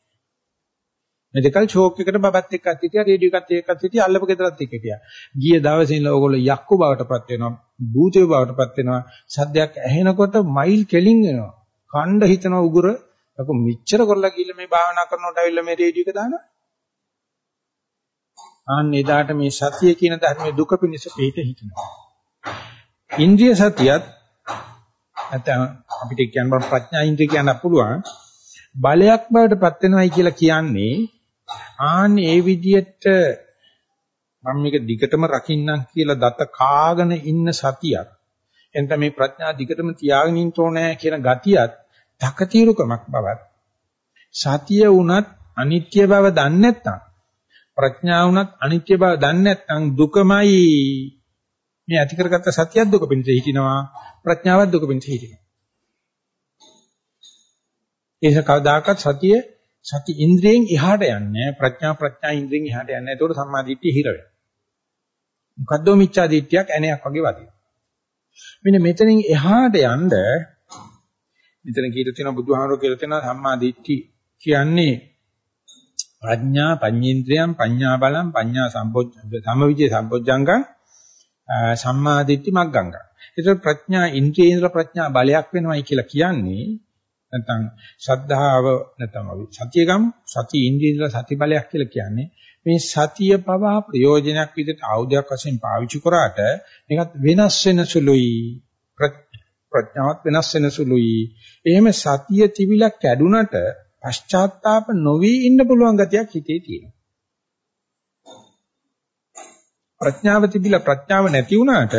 S1: මෙතකල් ෂෝක් එකට බබත් එක්කත් හිටියා රේඩියෝ එකත් එක්කත් හිටියා අල්ලපු ගෙදරත් එක්ක හිටියා. ගිය දවසේ ඉඳලා ඕගොල්ලෝ යක්කු බවටපත් වෙනවා, භූතය බවටපත් වෙනවා. සද්දයක් ඇහෙනකොට මයිල් කෙලින් වෙනවා. කණ්ඩ හිතන උගුර අකු මිච්චර කරලා ගිහලා මේ භාවනා කරනකොට ඇවිල්ලා මේ රේඩියෝ එක දානවා. ආන්න එදාට මේ සතිය කියන ධර්මයේ දුක පිණිස පිට හිතනවා. ඉන්ද්‍රිය සතියත් නැත්නම් අපිට කියන්න බල ප්‍රඥා ඉන්ද්‍රිය කියන්න පුළුවන් බලයක් බවට පත් වෙනවයි කියලා කියන්නේ ආන්නේ ඒ විදිහට මම මේක දිගටම රකින්නම් කියලා දත කාගෙන ඉන්න සතියක් එතන මේ ප්‍රඥා දිගටම තියාගෙන ඉන්න ඕනේ කියන ගතියත් තකතිරුකමක් බවත් සතිය වුණත් අනිත්‍ය බව දන්නේ නැත්නම් ප්‍රඥා වුණත් අනිත්‍ය බව දන්නේ නැත්නම් දුකමයි. මේ ඇති කරගත්ත සතියක් දුක පිණිස හිටිනවා ප්‍රඥාවක් දුක පිණිස හිටිනවා. ඒක කවදාකවත් සතිය සති ඉන්ද්‍රියෙන් එහාට යන්නේ ප්‍රඥා ප්‍රඥා ඉන්ද්‍රියෙන් එහාට යන්නේ ඒතකොට සම්මාදිට්ඨිය හිර වෙනවා. මොකද්ද මිච්ඡා දිට්ඨියක් ඇණයක් වගේ වදිනවා. මෙන්න මෙතනින් එහාට යන්න මෙතන කියලා තියෙන බුදුහාමරෝ කියලා තියෙන සම්මා දිට්ඨි කියන්නේ ප්‍රඥා පඤ්ඤේන්ද්‍රයන් පඤ්ඤා බලං පඤ්ඤා සම්පොච්ච සමවිජේ සම්පොච්චංගං සම්මාදිට්ඨි මග්ගංග. ඒතර ප්‍රඥා ඉන්ද්‍රියේන්ද්‍ර ප්‍රඥා බලයක් වෙනවයි කියලා කියන්නේ නැත්නම් ශ්‍රද්ධාව නැත්නම් සතිය ගම්. සති ඉන්ද්‍රියේන්ද්‍ර සති බලයක් කියලා කියන්නේ මේ සතිය පවා ප්‍රයෝජනයක් විදිහට ආයුධයක් වශයෙන් පාවිච්චි කරාට මේකත් වෙනස් වෙන සුළුයි. ප්‍රඥාවත් වෙනස් වෙන සුළුයි. එහෙම සතිය තිබිලා කැඩුනට පශ්චාත්තාප නොවි ඉන්න පුළුවන් ගතියක් හිතේ තියෙනවා ප්‍රඥාව තිබිලා ප්‍රඥාව නැති වුණාට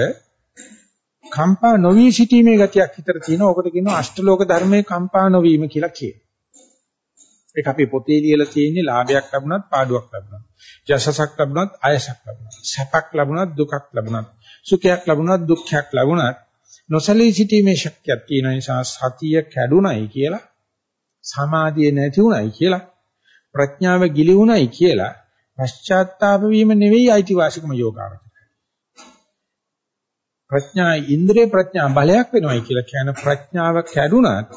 S1: කම්පා නොවි සිටීමේ ගතියක් හිතට තියෙනවා. ඔකට කියනවා අෂ්ටලෝක ධර්මයේ කම්පා නොවීම කියලා කියනවා. ඒක අපි පොතේ ලියලා තියෙන්නේ ලාභයක් ලැබුණත් පාඩුවක් ලැබුණත්. යසසක් ලැබුණත් අයසක් ලැබුණත්. සැපක් ලැබුණත් දුකක් ලැබුණත්. සුඛයක් ලැබුණත් දුක්ඛයක් ලැබුණත් නොසලී සිටීමේ ශක්තියක් තියෙන නිසා සතිය කැඩුනයි කියලා සමාධිය නැති උනායි කියලා ප්‍රඥාව ගිලි උනායි කියලා පශ්චාත්තාප වීම නෙවෙයි අයිතිවාසිකම යෝගාවචරය. ප්‍රඥා ඉන්ද්‍රිය ප්‍රඥා බලයක් වෙනවයි කියලා කියන ප්‍රඥාව කැඩුනත්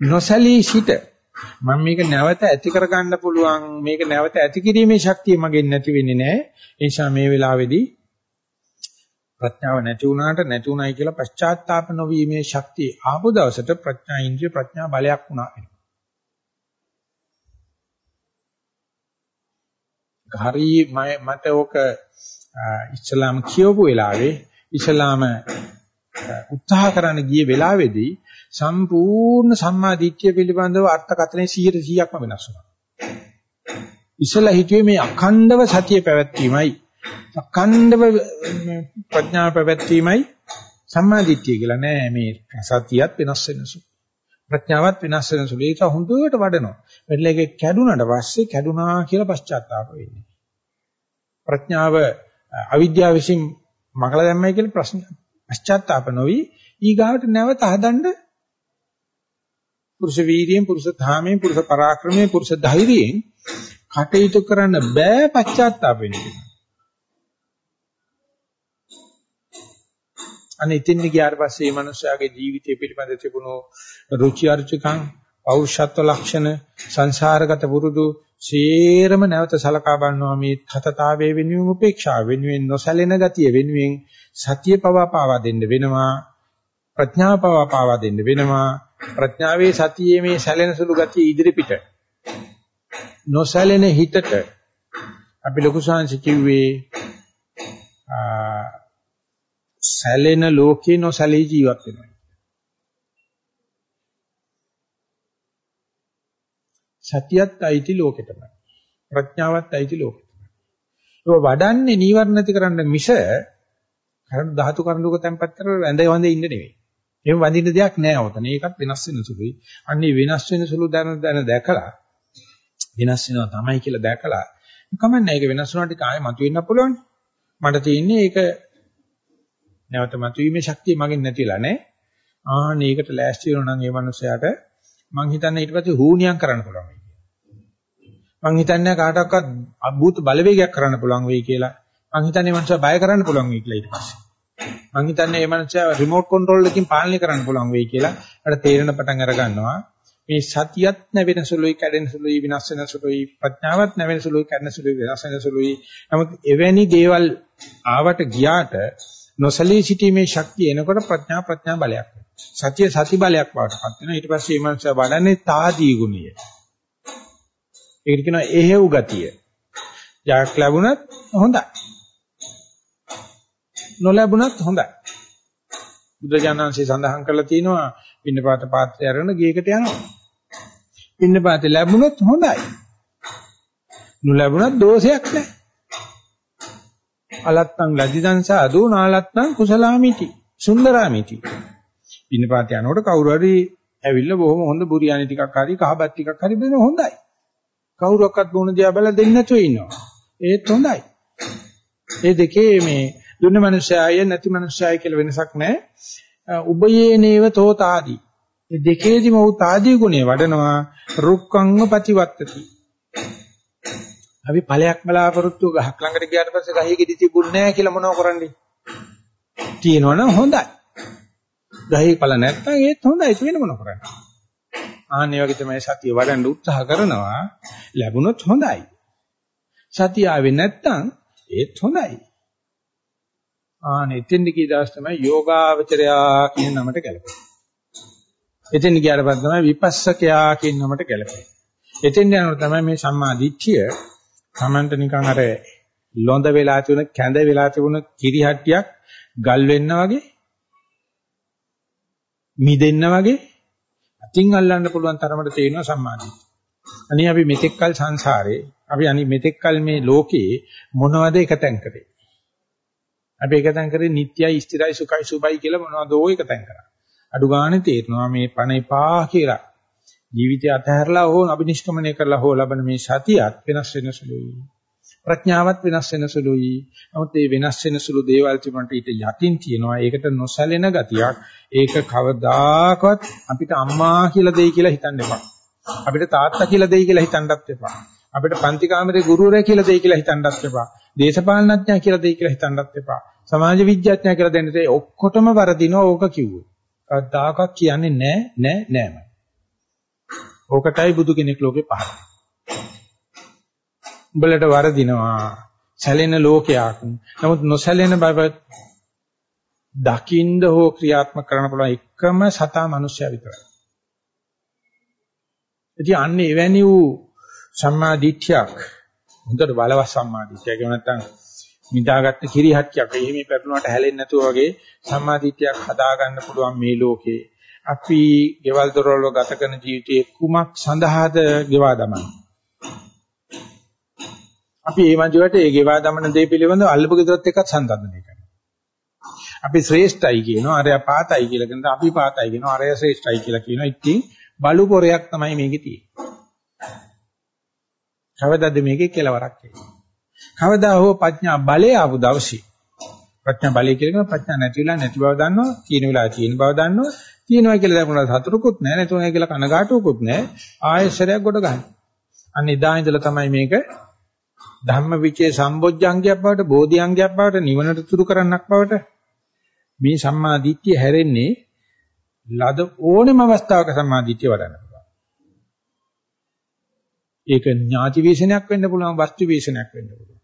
S1: නොසලී සිට මම මේක නැවත ඇති කරගන්න පුළුවන් මේක නැවත ඇති කිරීමේ ශක්තිය මගෙන් නැති වෙන්නේ නැහැ ඒ නිසා මේ වෙලාවේදී ප්‍රඥාව නැති වුණාට නැති උනායි කියලා පශ්චාත්තාප නොවීමේ ශක්තිය ආපු දවසට ප්‍රඥා ඉන්ද්‍රිය ප්‍රඥා බලයක් වුණා හරි මට ඕක ඉස්ලාම කියවපු වෙලාවේ ඉස්ලාම උත්සාහ කරන්න ගිය වෙලාවේදී සම්පූර්ණ සම්මා දිට්ඨිය පිළිබඳව අර්ථකථනයේ 100%ක්ම වෙනස් වුණා. ඉස්සලා හිතුවේ මේ අඛණ්ඩව සතිය පැවැත්වීමයි අඛණ්ඩව ප්‍රඥාව පැවැත්වීමයි සම්මා දිට්ඨිය කියලා නෑ මේ සතියත් වෙනස් වෙනසු. ප්‍රඥාවත් වෙනස් වෙනසු. ඒක හොඳට වඩනවා. මෙතන ඒක කැඩුනට පස්සේ කැඩුනා කියලා පශ්චාත්තාප වෙන්නේ. ප්‍රඥාව අවිද්‍යාව විසින් මකලා දැම්මයි කියලා ප්‍රශ්න පශ්චාත්තාප නොවි ඊගාවට නැවත හදන්න පුරුෂ වීර්යයෙන් පුරුෂ ධාමයෙන් පුරුෂ පරාක්‍රමයෙන් පුරුෂ ධෛර්යයෙන් කටයුතු කරන්න බෑ පශ්චාත්තාප වෙන්නේ. අනේ ඉතින් ගියාට පස්සේ මේ මනුස්සයාගේ ජීවිතය පිළිබඳ තිබුණු රුචි අරුචිකම් පෞරුෂත්ව ලක්ෂණ සංසාරගත පුරුදු සේරම නැවත සලකා බලනවා. මේ තතතාවයේ වෙනුවෙන් උපේක්ෂාව වෙනුවෙන් නොසැලෙන ගතිය වෙනුවෙන් සතිය පවා පාවා දෙන්න වෙනවා. ප්‍රඥාව පවා පාවා දෙන්න වෙනවා. ප්‍රඥාවේ සතියේ මේ සැලෙන සුළු ගතිය ඉදිරිපිට. නොසැලෙන හිතට අපි ලොකු සංසි කිව්වේ සැලෙන ලෝකේ නොසැලී ජීවත් වෙනවා සතියත් අයිති ලෝකෙටම. ප්‍රඥාවත් අයිති ලෝකෙටම. ඒක වඩන්නේ නීවරණ නැති කරන්න මිස කරණ ධාතු කරුණුක තැම්පත් කරලා වැඳ වඳ ඉන්න නෙවෙයි. එහෙම වඳින්න දෙයක් නෑ ඔතන. ඒකත් වෙනස් වෙන සුළුයි. අන්නේ වෙනස් වෙන සුළු දැන දැන දැකලා වෙනස් වෙනවා තමයි කියලා දැකලා කමන්නේ ඒක වෙනස් වුණාට කාය මතුවෙන්න පුළුවන්. මට තියෙන්නේ ඒක නැවත මතුවීමේ ශක්තිය මගෙන් නැතිලා නෑ. ආන්න ඒකට ලෑස්ති වෙනවා නම් ඒ මනුස්සයාට මං හිතන්නේ ඊට පස්සේ හූනියම් කරන්න පුළුවන් වෙයි කියලා. මං හිතන්නේ කාටවත් අභූත බලවේගයක් කරන්න පුළුවන් වෙයි කියලා. මං හිතන්නේ මනුස්සයා බය කරන්න පුළුවන් වෙයි කියලා ඊට පස්සේ. මං හිතන්නේ මේ මනුස්සයා රිමෝට් කන්ට්‍රෝල් එකකින් පාලනය කරන්න පුළුවන් වෙයි කියලා. අර තේරෙන පටන් අර ගන්නවා. මේ සතියත් නැවෙන සුළුයි කැඩෙන සුළුයි විනාශ වෙන සුළුයි ප්‍රඥාවත් නැවෙන සුළුයි කැඩෙන සුළුයි විනාශ වෙන සුළුයි. නමුත් එවැනි දේවල් ආවට ගියාට නොසලී සිටීමේ ශක්තිය එනකොට ප්‍රඥා ප්‍රඥා බලයක් වෙනවා. සතිය සති බලයක් බවට පත් වෙනවා. ඊට පස්සේ මේ මනුස්සයා වඩන්නේ తాදී ගුණය. ඒකට කියනවා එහෙව් ගතිය. ජයක් ලැබුණත් හොඳයි. නොලැබුණත් හොඳයි. බුදුජානන්සේ සඳහන් කරලා තියෙනවා පින්නපාත පාත්‍රය අරගෙන ගේකට යනවා. පින්නපාත ලැබුණොත් හොඳයි. නොලැබුණත් දෝෂයක් නැහැ. අලත්තං ලජිදං සාදු නාලත්තං කුසලාමිති සුන්දරාමිති පින්නපාත යනකොට කවුරු හරි ඇවිල්ලා බොහොම හොඳ බුරියානි ටිකක් හරි කහබත් ටිකක් හරි දෙන හොඳයි. කවුරක්වත් බොන දිහා බලලා දෙන්නේ නැතුව ඉන්නවා. ඒත් හොඳයි. මේ දෙකේ මේ දුන්න මනුෂ්‍යය නැති මනුෂ්‍යය කියලා වෙනසක් නැහැ. උබයේ නේව තෝතාදී. මේ දෙකේදිම උ තාදී ගුණේ වඩනවා රුක්ඛංග ප්‍රතිවත්තති. අපි ඵලයක් බලාපොරොත්තු ගහක් ළඟට ගියාට පස්සේ ගහේ ගෙඩි තිබුණේ නැහැ කියලා මොනව කරන්නේ? තියෙනවනම් හොඳයි. ගහේ ඵල නැත්නම් ඒත් හොඳයි වෙන මොන කරන්නේ. ආන්නේ වගේ තමයි සතිය වඩන්න උත්සාහ කරනවා ලැබුණොත් හොඳයි. සතිය ආවේ නැත්නම් ඒත් හොඳයි. ආනේ එතෙන්ද කී දවස් තමයි යෝගාවචරයා කියන නමට ගැලපෙන්නේ. එතෙන් ගියාට පස්සේ තමයි විපස්සකයා කියන නමට ගැලපෙන්නේ. එතෙන් යනකොට තමයි මේ සම්මා දිට්ඨිය තමන්ට නිකන් අර ලොඳ වෙලා තිබුණ කැඳ වෙලා තිබුණ කිරිහට්ටියක් ගල් වෙන්න වගේ මිදෙන්න වගේ අතින් අල්ලන්න පුළුවන් තරමට තේරෙනවා සම්මාදිට. අනේ අපි මෙතෙක්කල් සංසාරේ අපි අනි මෙතෙක්කල් මේ ලෝකේ මොනවද එකතෙන් කරේ? අපි එකතෙන් කරේ නිට්යයි ස්ථිරයි සුඛයි සුබයි කියලා මොනවද ඕ එකතෙන් කරා. අඩු ගානේ තේරෙනවා මේ පණ එපා කියලා. ජීවිතය අතහැරලා හෝ අබිනිෂ්ක්‍මණය කරලා හෝ ලබන මේ සතියත් වෙනස් වෙන සුළුයි. ප්‍රඥාවත් වෙනස් වෙන සුළුයි. නමුත් මේ වෙනස් වෙන සුළු දේවල් තිබුණට ඊට යටින් තියෙනවා. ඒකට නොසැලෙන ගතියක්. ඒක කවදාකවත් අපිට අම්මා කියලා දෙයි කියලා හිතන්න එපා. අපිට තාත්තා කියලා දෙයි කියලා හිතන්නත් එපා. අපිට පන්ති කාමරේ ගුරුවරයා කියලා දෙයි කියලා හිතන්නත් එපා. දේශපාලනඥයා කියලා දෙයි කියලා හිතන්නත් එපා. සමාජ විද්‍යාඥයා කියලා දෙන්න තේ ඔක්කොටම වරදිනවා ඕක කිව්වොත්. කවදාකවත් කියන්නේ නෑ නෑ නෑම. ඕකටයි බුදු කෙනෙක් ලෝකේ පහළ. උඹලට වරදිනවා. සැලෙන ලෝකයක්. නමුත් නොසැලෙන බව දකින්ද හෝ ක්‍රියාත්මක කරන්න පුළුවන් එකම සතා මනුස්සයා විතරයි. ඉතින් අන්නේ එවැනි වූ සම්මා දිට්ඨියක් හොඳට බලවත් සම්මා දිට්ඨිය කියව නැත්නම් නිදාගත්ත කිරිහට්ටියක් එහෙම පැටලුණාට හැලෙන්නේ නැතුව වගේ සම්මාදිට්ඨියක් හදාගන්න පුළුවන් මේ ලෝකේ. අපි ගෙවල් දොරවල් ගත කරන ජීවිතයේ කුමක් සඳහාද ගෙවා දමන්නේ? අපි මේ මන්දිරට ඒ ගෙවා දමන දේ පිළිබඳව අල්ලපු ගෙදරත් එක්කත් සම්බන්ධනය කරනවා. අපි ශ්‍රේෂ්ඨයි කියනවා, අරයා පාතයි කියලා කියනවා, අපි පාතයි කියනවා, අරයා ශ්‍රේෂ්ඨයි කියලා කියනවා. ඉතින් බලු පොරයක් තමයි මේකේ තියෙන්නේ. කවදාද මේකේ කෙලවරක් එන්නේ? කවදා හෝ ප්‍රඥා බලය ආපු දවසේ ප්‍රඥා බලය කියන ප්‍රඥා නැතිලා නැති බව දන්නවා, තියෙන වෙලාව තියෙන බව දන්නවා, තියෙනවා කියලා දැකුණා සතුටුකුත් නැහැ, නැතුණා කියලා කනගාටුවකුත් නැහැ. ආයෙසරයක් ගොඩ ගන්න. අන්න එදා ඉඳලා තමයි මේක ධම්මවිචේ සම්බොජ්ජංගයක් බවට, බෝධිඅංගයක් බවට, නිවනට තුරු කරන්නක් බවට මේ සම්මා දිට්ඨිය හැරෙන්නේ ලද ඕනෙම අවස්ථාවක සම්මා දිට්ඨිය වඩන්න පුළුවන්. ඒක ඥාති වේශනයක් වෙන්න පුළුවන්, වස්තු වේශනයක් වෙන්න පුළුවන්.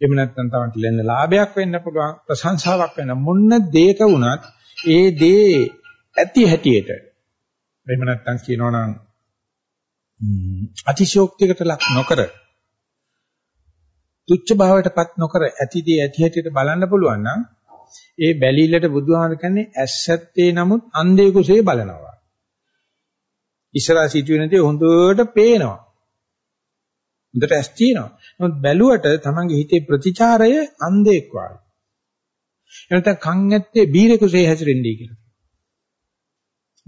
S1: එහෙම නැත්නම් තමයි ලෙන්න ලාභයක් වෙන්න පුළුවන්, ප්‍රශංසාවක් වෙන්න මොන්න දෙයක වුණත් ඒ දේ ඇති හැටියට එහෙම නැත්නම් කියනවනම් අතිශෝක්තියකට ලක් නොකර තුච්ච භාවයටපත් නොකර ඇතිදී ඇති හැටියට බලන්න පුළුවන් නම් ඒ බැලිල්ලට බුදුහාම කියන්නේ ඇස්සත්තේ නමුත් අන්ධේ කුසේ බලනවා. ඉස්සරහා සිටින දේ හොඳට පේනවා. හොඳට ඇස් තියෙනවා. නමුත් බැලුවට තමන්ගේ හිතේ ප්‍රතිචාරය අන්ධෙක් වගේ. එනතන කන් ඇත්තේ බීරේ කුසේ හැසිරෙන්නේ කියලා.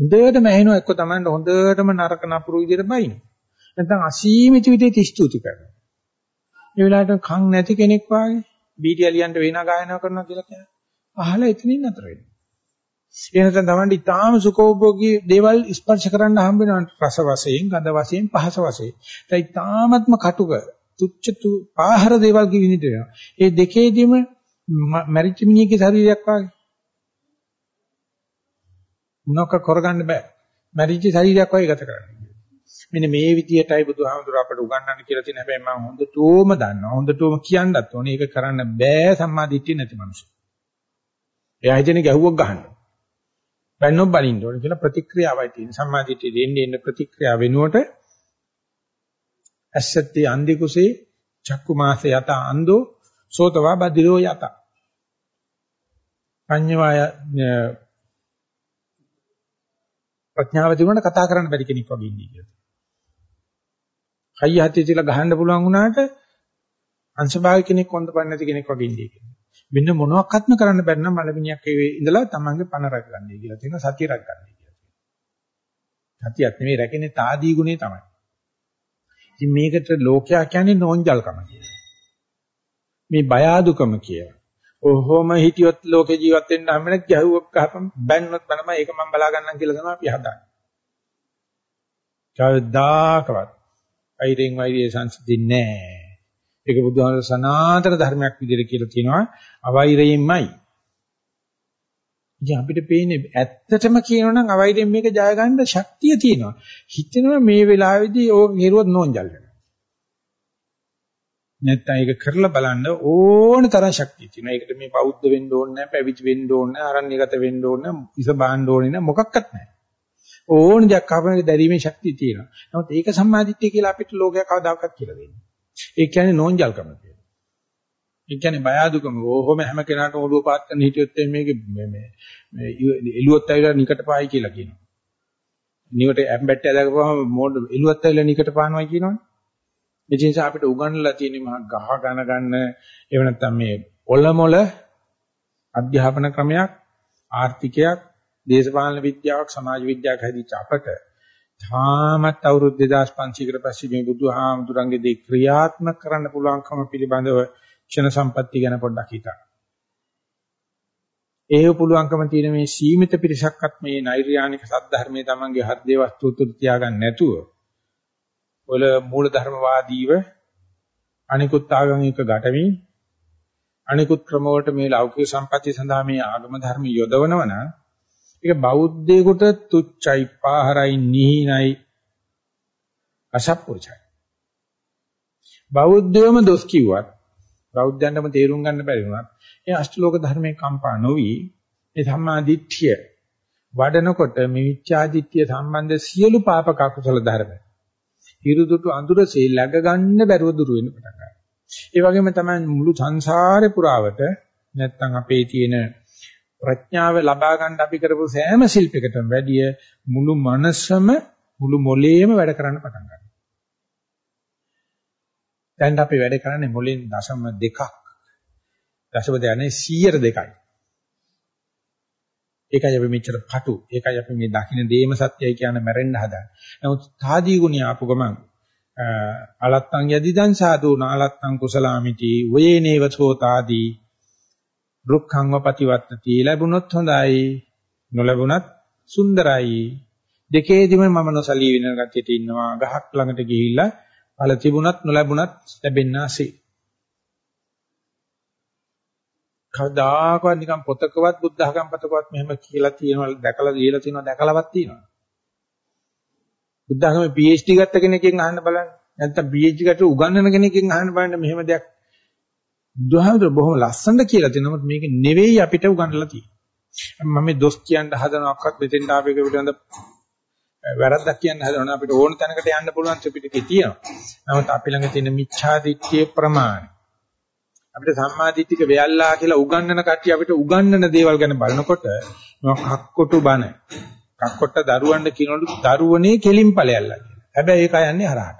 S1: හොඳටම ඇහෙනවා එක්ක තමන්ට හොඳටම නරක නපුරු විදිහට බයින. නැත්නම් අසීමිත විදිහට ස්තුති කරනවා. මේ වෙලාවට කන් නැති කෙනෙක් වාගේ බීඩිය ලියන්න වෙනා ගායනා කරනවා කියලා කියන්නේ. අහලා එතනින් නතර වෙනවා. ඒ නැත්නම් Tamandi ඊටාම සුඛෝභෝගී දේවල් ස්පර්ශ කරන්න හම්බ වෙනවා රස වශයෙන්, ගඳ වශයෙන්, පහස වශයෙන්. ඒ ඊටාමත්ම කටුක තුච්ච තු ආහාර දේවල් කිවිනිට වෙනවා. ඒ දෙකේදීම මැරිච්ච මිනිහගේ ශරීරයක් වගේ. මොනක කරගන්න බෑ. මැරිච්ච ශරීරයක් වගේ ගත කරන්න. මෙන්න මේ විදියටයි බුදුහාමුදුර අපට උගන්වන්න කියලා තියෙන හැබැයි මම හොඳටම දන්නවා. හොඳටම කියන්නත් ඕනේ. ඒක කරන්න බෑ සම්මාදිට්ඨිය නැති මිනිස්සු. එයා හිතන්නේ ගැහුවක් ගහන්න. බැන්නොත් බලින්න ඕනේ කියලා ප්‍රතික්‍රියාවයි තියෙන. සම්මාදිට්ඨිය දෙන්නේ ඉන්න ප්‍රතික්‍රියාව වෙනුවට ඇස්සත්තේ අන්දි කුසේ චක්කු මාස යත අන්දෝ සෝතවා බදිරෝ යත. පඤ්ඤවාය ප්‍රඥාව තිබුණාට කතා කරන්න බැරි කෙනෙක් වගේ ඉන්නේ කියලා. හයිය හතිය තියලා ගහන්න පුළුවන් වුණාට අංශභාග කෙනෙක් කොන්ද පන්නේ නැති කෙනෙක් වගේ ඉන්නේ කියලා. මෙන්න මොනවත්ක්ම කරන්න බැරි නම් මලමිනියක් ඒ ඉඳලා තමන්ගේ පණ රැකගන්නයි කියලා තියෙනවා සතිය රැකගන්නයි කියලා තියෙනවා. සතියක් නෙමෙයි රැකෙන්නේ తాදී ගුණේ තමයි. ඉතින් මේකට ලෝකයා කියන්නේ නෝන්ජල්කම කියලා. මේ බය අදුකම කියලා. ඔහොම හිටියොත් ලෝකේ ජීවත් වෙන්න හැමෙක් ගැහුවක් ගහපම් බැන්නොත් බනම ඒක මම බලා ගන්නම් කියලා තමයි අපි හදන්නේ. කවදාකවත් වෛරයෙන් වෛරය සංසිඳින්නේ නැහැ. ඒක බුදුහාමර සනාතන ධර්මයක් විදිහට කියලා තියෙනවා අවෛරයෙන්මයි. ඉතින් අපිට පේන්නේ ඇත්තටම කියනනම් අවෛරයෙන් මේක ජය ගන්න ශක්තිය තියෙනවා. හිතෙනවා මේ වෙලාවේදී ඕක කෙරුවොත් නෝන්ජල් වෙනවා. නැත්තම් ඒක කරලා බලන්න ඕන තරම් ශක්තිය තියෙනවා. ඒකට මේ බෞද්ධ වෙන්න ඕනේ නැහැ, පැවිදි වෙන්න ඕනේ නැහැ, අරණ්‍යගත වෙන්න ඕනේ නැහැ, ඉස බාන්න ඕනේ නැහැ, මොකක්වත් නැහැ. ඕන දෙයක් ආපමණක දැරීමේ ශක්තිය තියෙනවා. නමුත් ඒක සම්මාදිට්ඨිය කියලා අපිට ලෝකයක් කවදාකවත් කියලා දෙන්නේ. ඒ කියන්නේ නෝන්ජල්කම කියලා. ඒ කියන්නේ බය අදුකම. ඕහොම හැම කෙනාටම ඔළුව පාත් කරන හිටියොත් මේක මේ මේ එළුවත් ඇවිල්ලා නිකට පායි කියලා කියනවා. නිවට ඇම්බැට් ඇදගපුවම මොඩ එළුවත් ඇවිල්ලා නිකට පානවා කියනවනේ. ඒ නිසා අපිට උගන්වලා තියෙන්නේ මහා ගහ ගන ගන්න එහෙම නැත්නම් මේ ඔලොමොල අධ්‍යාපන ක්‍රමයක් ආර්ථිකයක් දේශපාලන විද්‍යාවක් සමාජ විද්‍යාවක් හැදිච්ච අපට තාමත් අවුරුදු 2500කට පස්සේ මේ බුදුහාමුදුරන්ගේ දේ ක්‍රියාත්මක කරන්න පුළුවන්කම පිළිබඳව ක්ෂණ සම්පatti ගැන පොඩ්ඩක් හිතන්න. ඒ පුළුවන්කම තියෙන මේ සීමිත පිරිසක්වත් මේ නෛර්යානික සද්ධර්මයේ Tamange හෘදේ වස්තු උතුරු තියාගන්න නැතුව වල මූල ධර්මවාදීව අනිකුත් ආගමික ගැටමින් අනිකුත් ක්‍රම වලට මේ ලෞකික සම්පatti සඳහා මේ ආගම ධර්ම යොදවනවා නම් ඒක බෞද්ධයෙකුට තුච්චයි, පාහරයි, නිහිනයි, අසත්පුරුෂයි. බෞද්ධයම දොස් කිව්වත් බෞද්ධයන්ටම තේරුම් ගන්න බැරි වුණත් ඒ අෂ්ටලෝක ධර්මයේ කම්පා නොවි මේ සම්මා දිට්ඨිය වඩනකොට මේ මිච්ඡා දිට්ඨිය සම්බන්ධ සියලු පාපක අකුසල ධර්ම හිරුදුතු අඳුරසේ läග ගන්න බැරුව දුර වෙන පටන් ගන්නවා. ඒ වගේම තමයි මුළු සංසාරේ පුරාවට නැත්තම් අපේ තියෙන ප්‍රඥාව ලබා ගන්න අපි කරපු සෑම ශිල්පයකටම වැඩිය මුළු මනසම මුළු මොළේම වැඩ කරන්න පටන් ගන්නවා. දැන් අපි වැඩ කරන්නේ මොළෙන් දශම දෙකක්. දශම දෙකනේ 100 දෙකයි. ඒකයි අපි මෙච්චර පටු. ඒකයි අපි මේ දකින්න දේම සත්‍යයි කියන මැරෙන්න හදන්නේ. නමුත් තාදී ගුණය ආපු ගමන් අලත්තං යදිදං සාදු නාලත්තං කුසලාමිති වේනේව සෝතාදී රුක්ඛංව ප්‍රතිවත්තති ලැබුණොත් හොඳයි නොලැබුණත් සුන්දරයි දෙකේදිම මම නොසලී වෙන ගතියට ඉන්නවා ගහක් ළඟට ගිහිල්ලා ඵල තිබුණත් නොලැබුණත් ලැබෙන්නාසේ කවදාකවත් නිකන් පොතකවත් බුද්ධ ධර්ම පොතකවත් මෙහෙම කියලා තියෙනවා දැකලා දීලා තියෙනවා දැකලවත් තියෙනවා. බුද්ධ ධර්මයේ PhD ගත්ත කෙනකින් අහන්න බලන්න. නැත්නම් PhD ගත්ත උගන්වන කෙනකින් අහන්න බලන්න මෙහෙම දෙයක්. බුදුහාමුදුර බොහොම ලස්සනට කියලා තියෙනවා. නමුත් මේක නෙවෙයි අපිට උගන්වලා තියෙන්නේ. මම මේ දොස් කියන්න හදනවක්වත් මෙතෙන් ආපේක පිටඳ වැරද්දක් කියන්න හදනවා අපිට ඕන තැනකට යන්න පුළුවන් ත්‍රිපිටකේ තියෙනවා. නමුත් අපි ළඟ තියෙන මිච්ඡා දිට්ඨියේ ප්‍රමාණය. අපිට සම්මා දිට්ඨික වෙයල්ලා කියලා උගන්වන කට්ටිය අපිට උගන්වන දේවල් ගැන බලනකොට කක්කොටු බන කක්කොට්ට දරුවන්ට කියනවලු දරුවනේ කෙලින් ඵලයල්ලා කියලා. හැබැයි ඒක යන්නේ හරහට.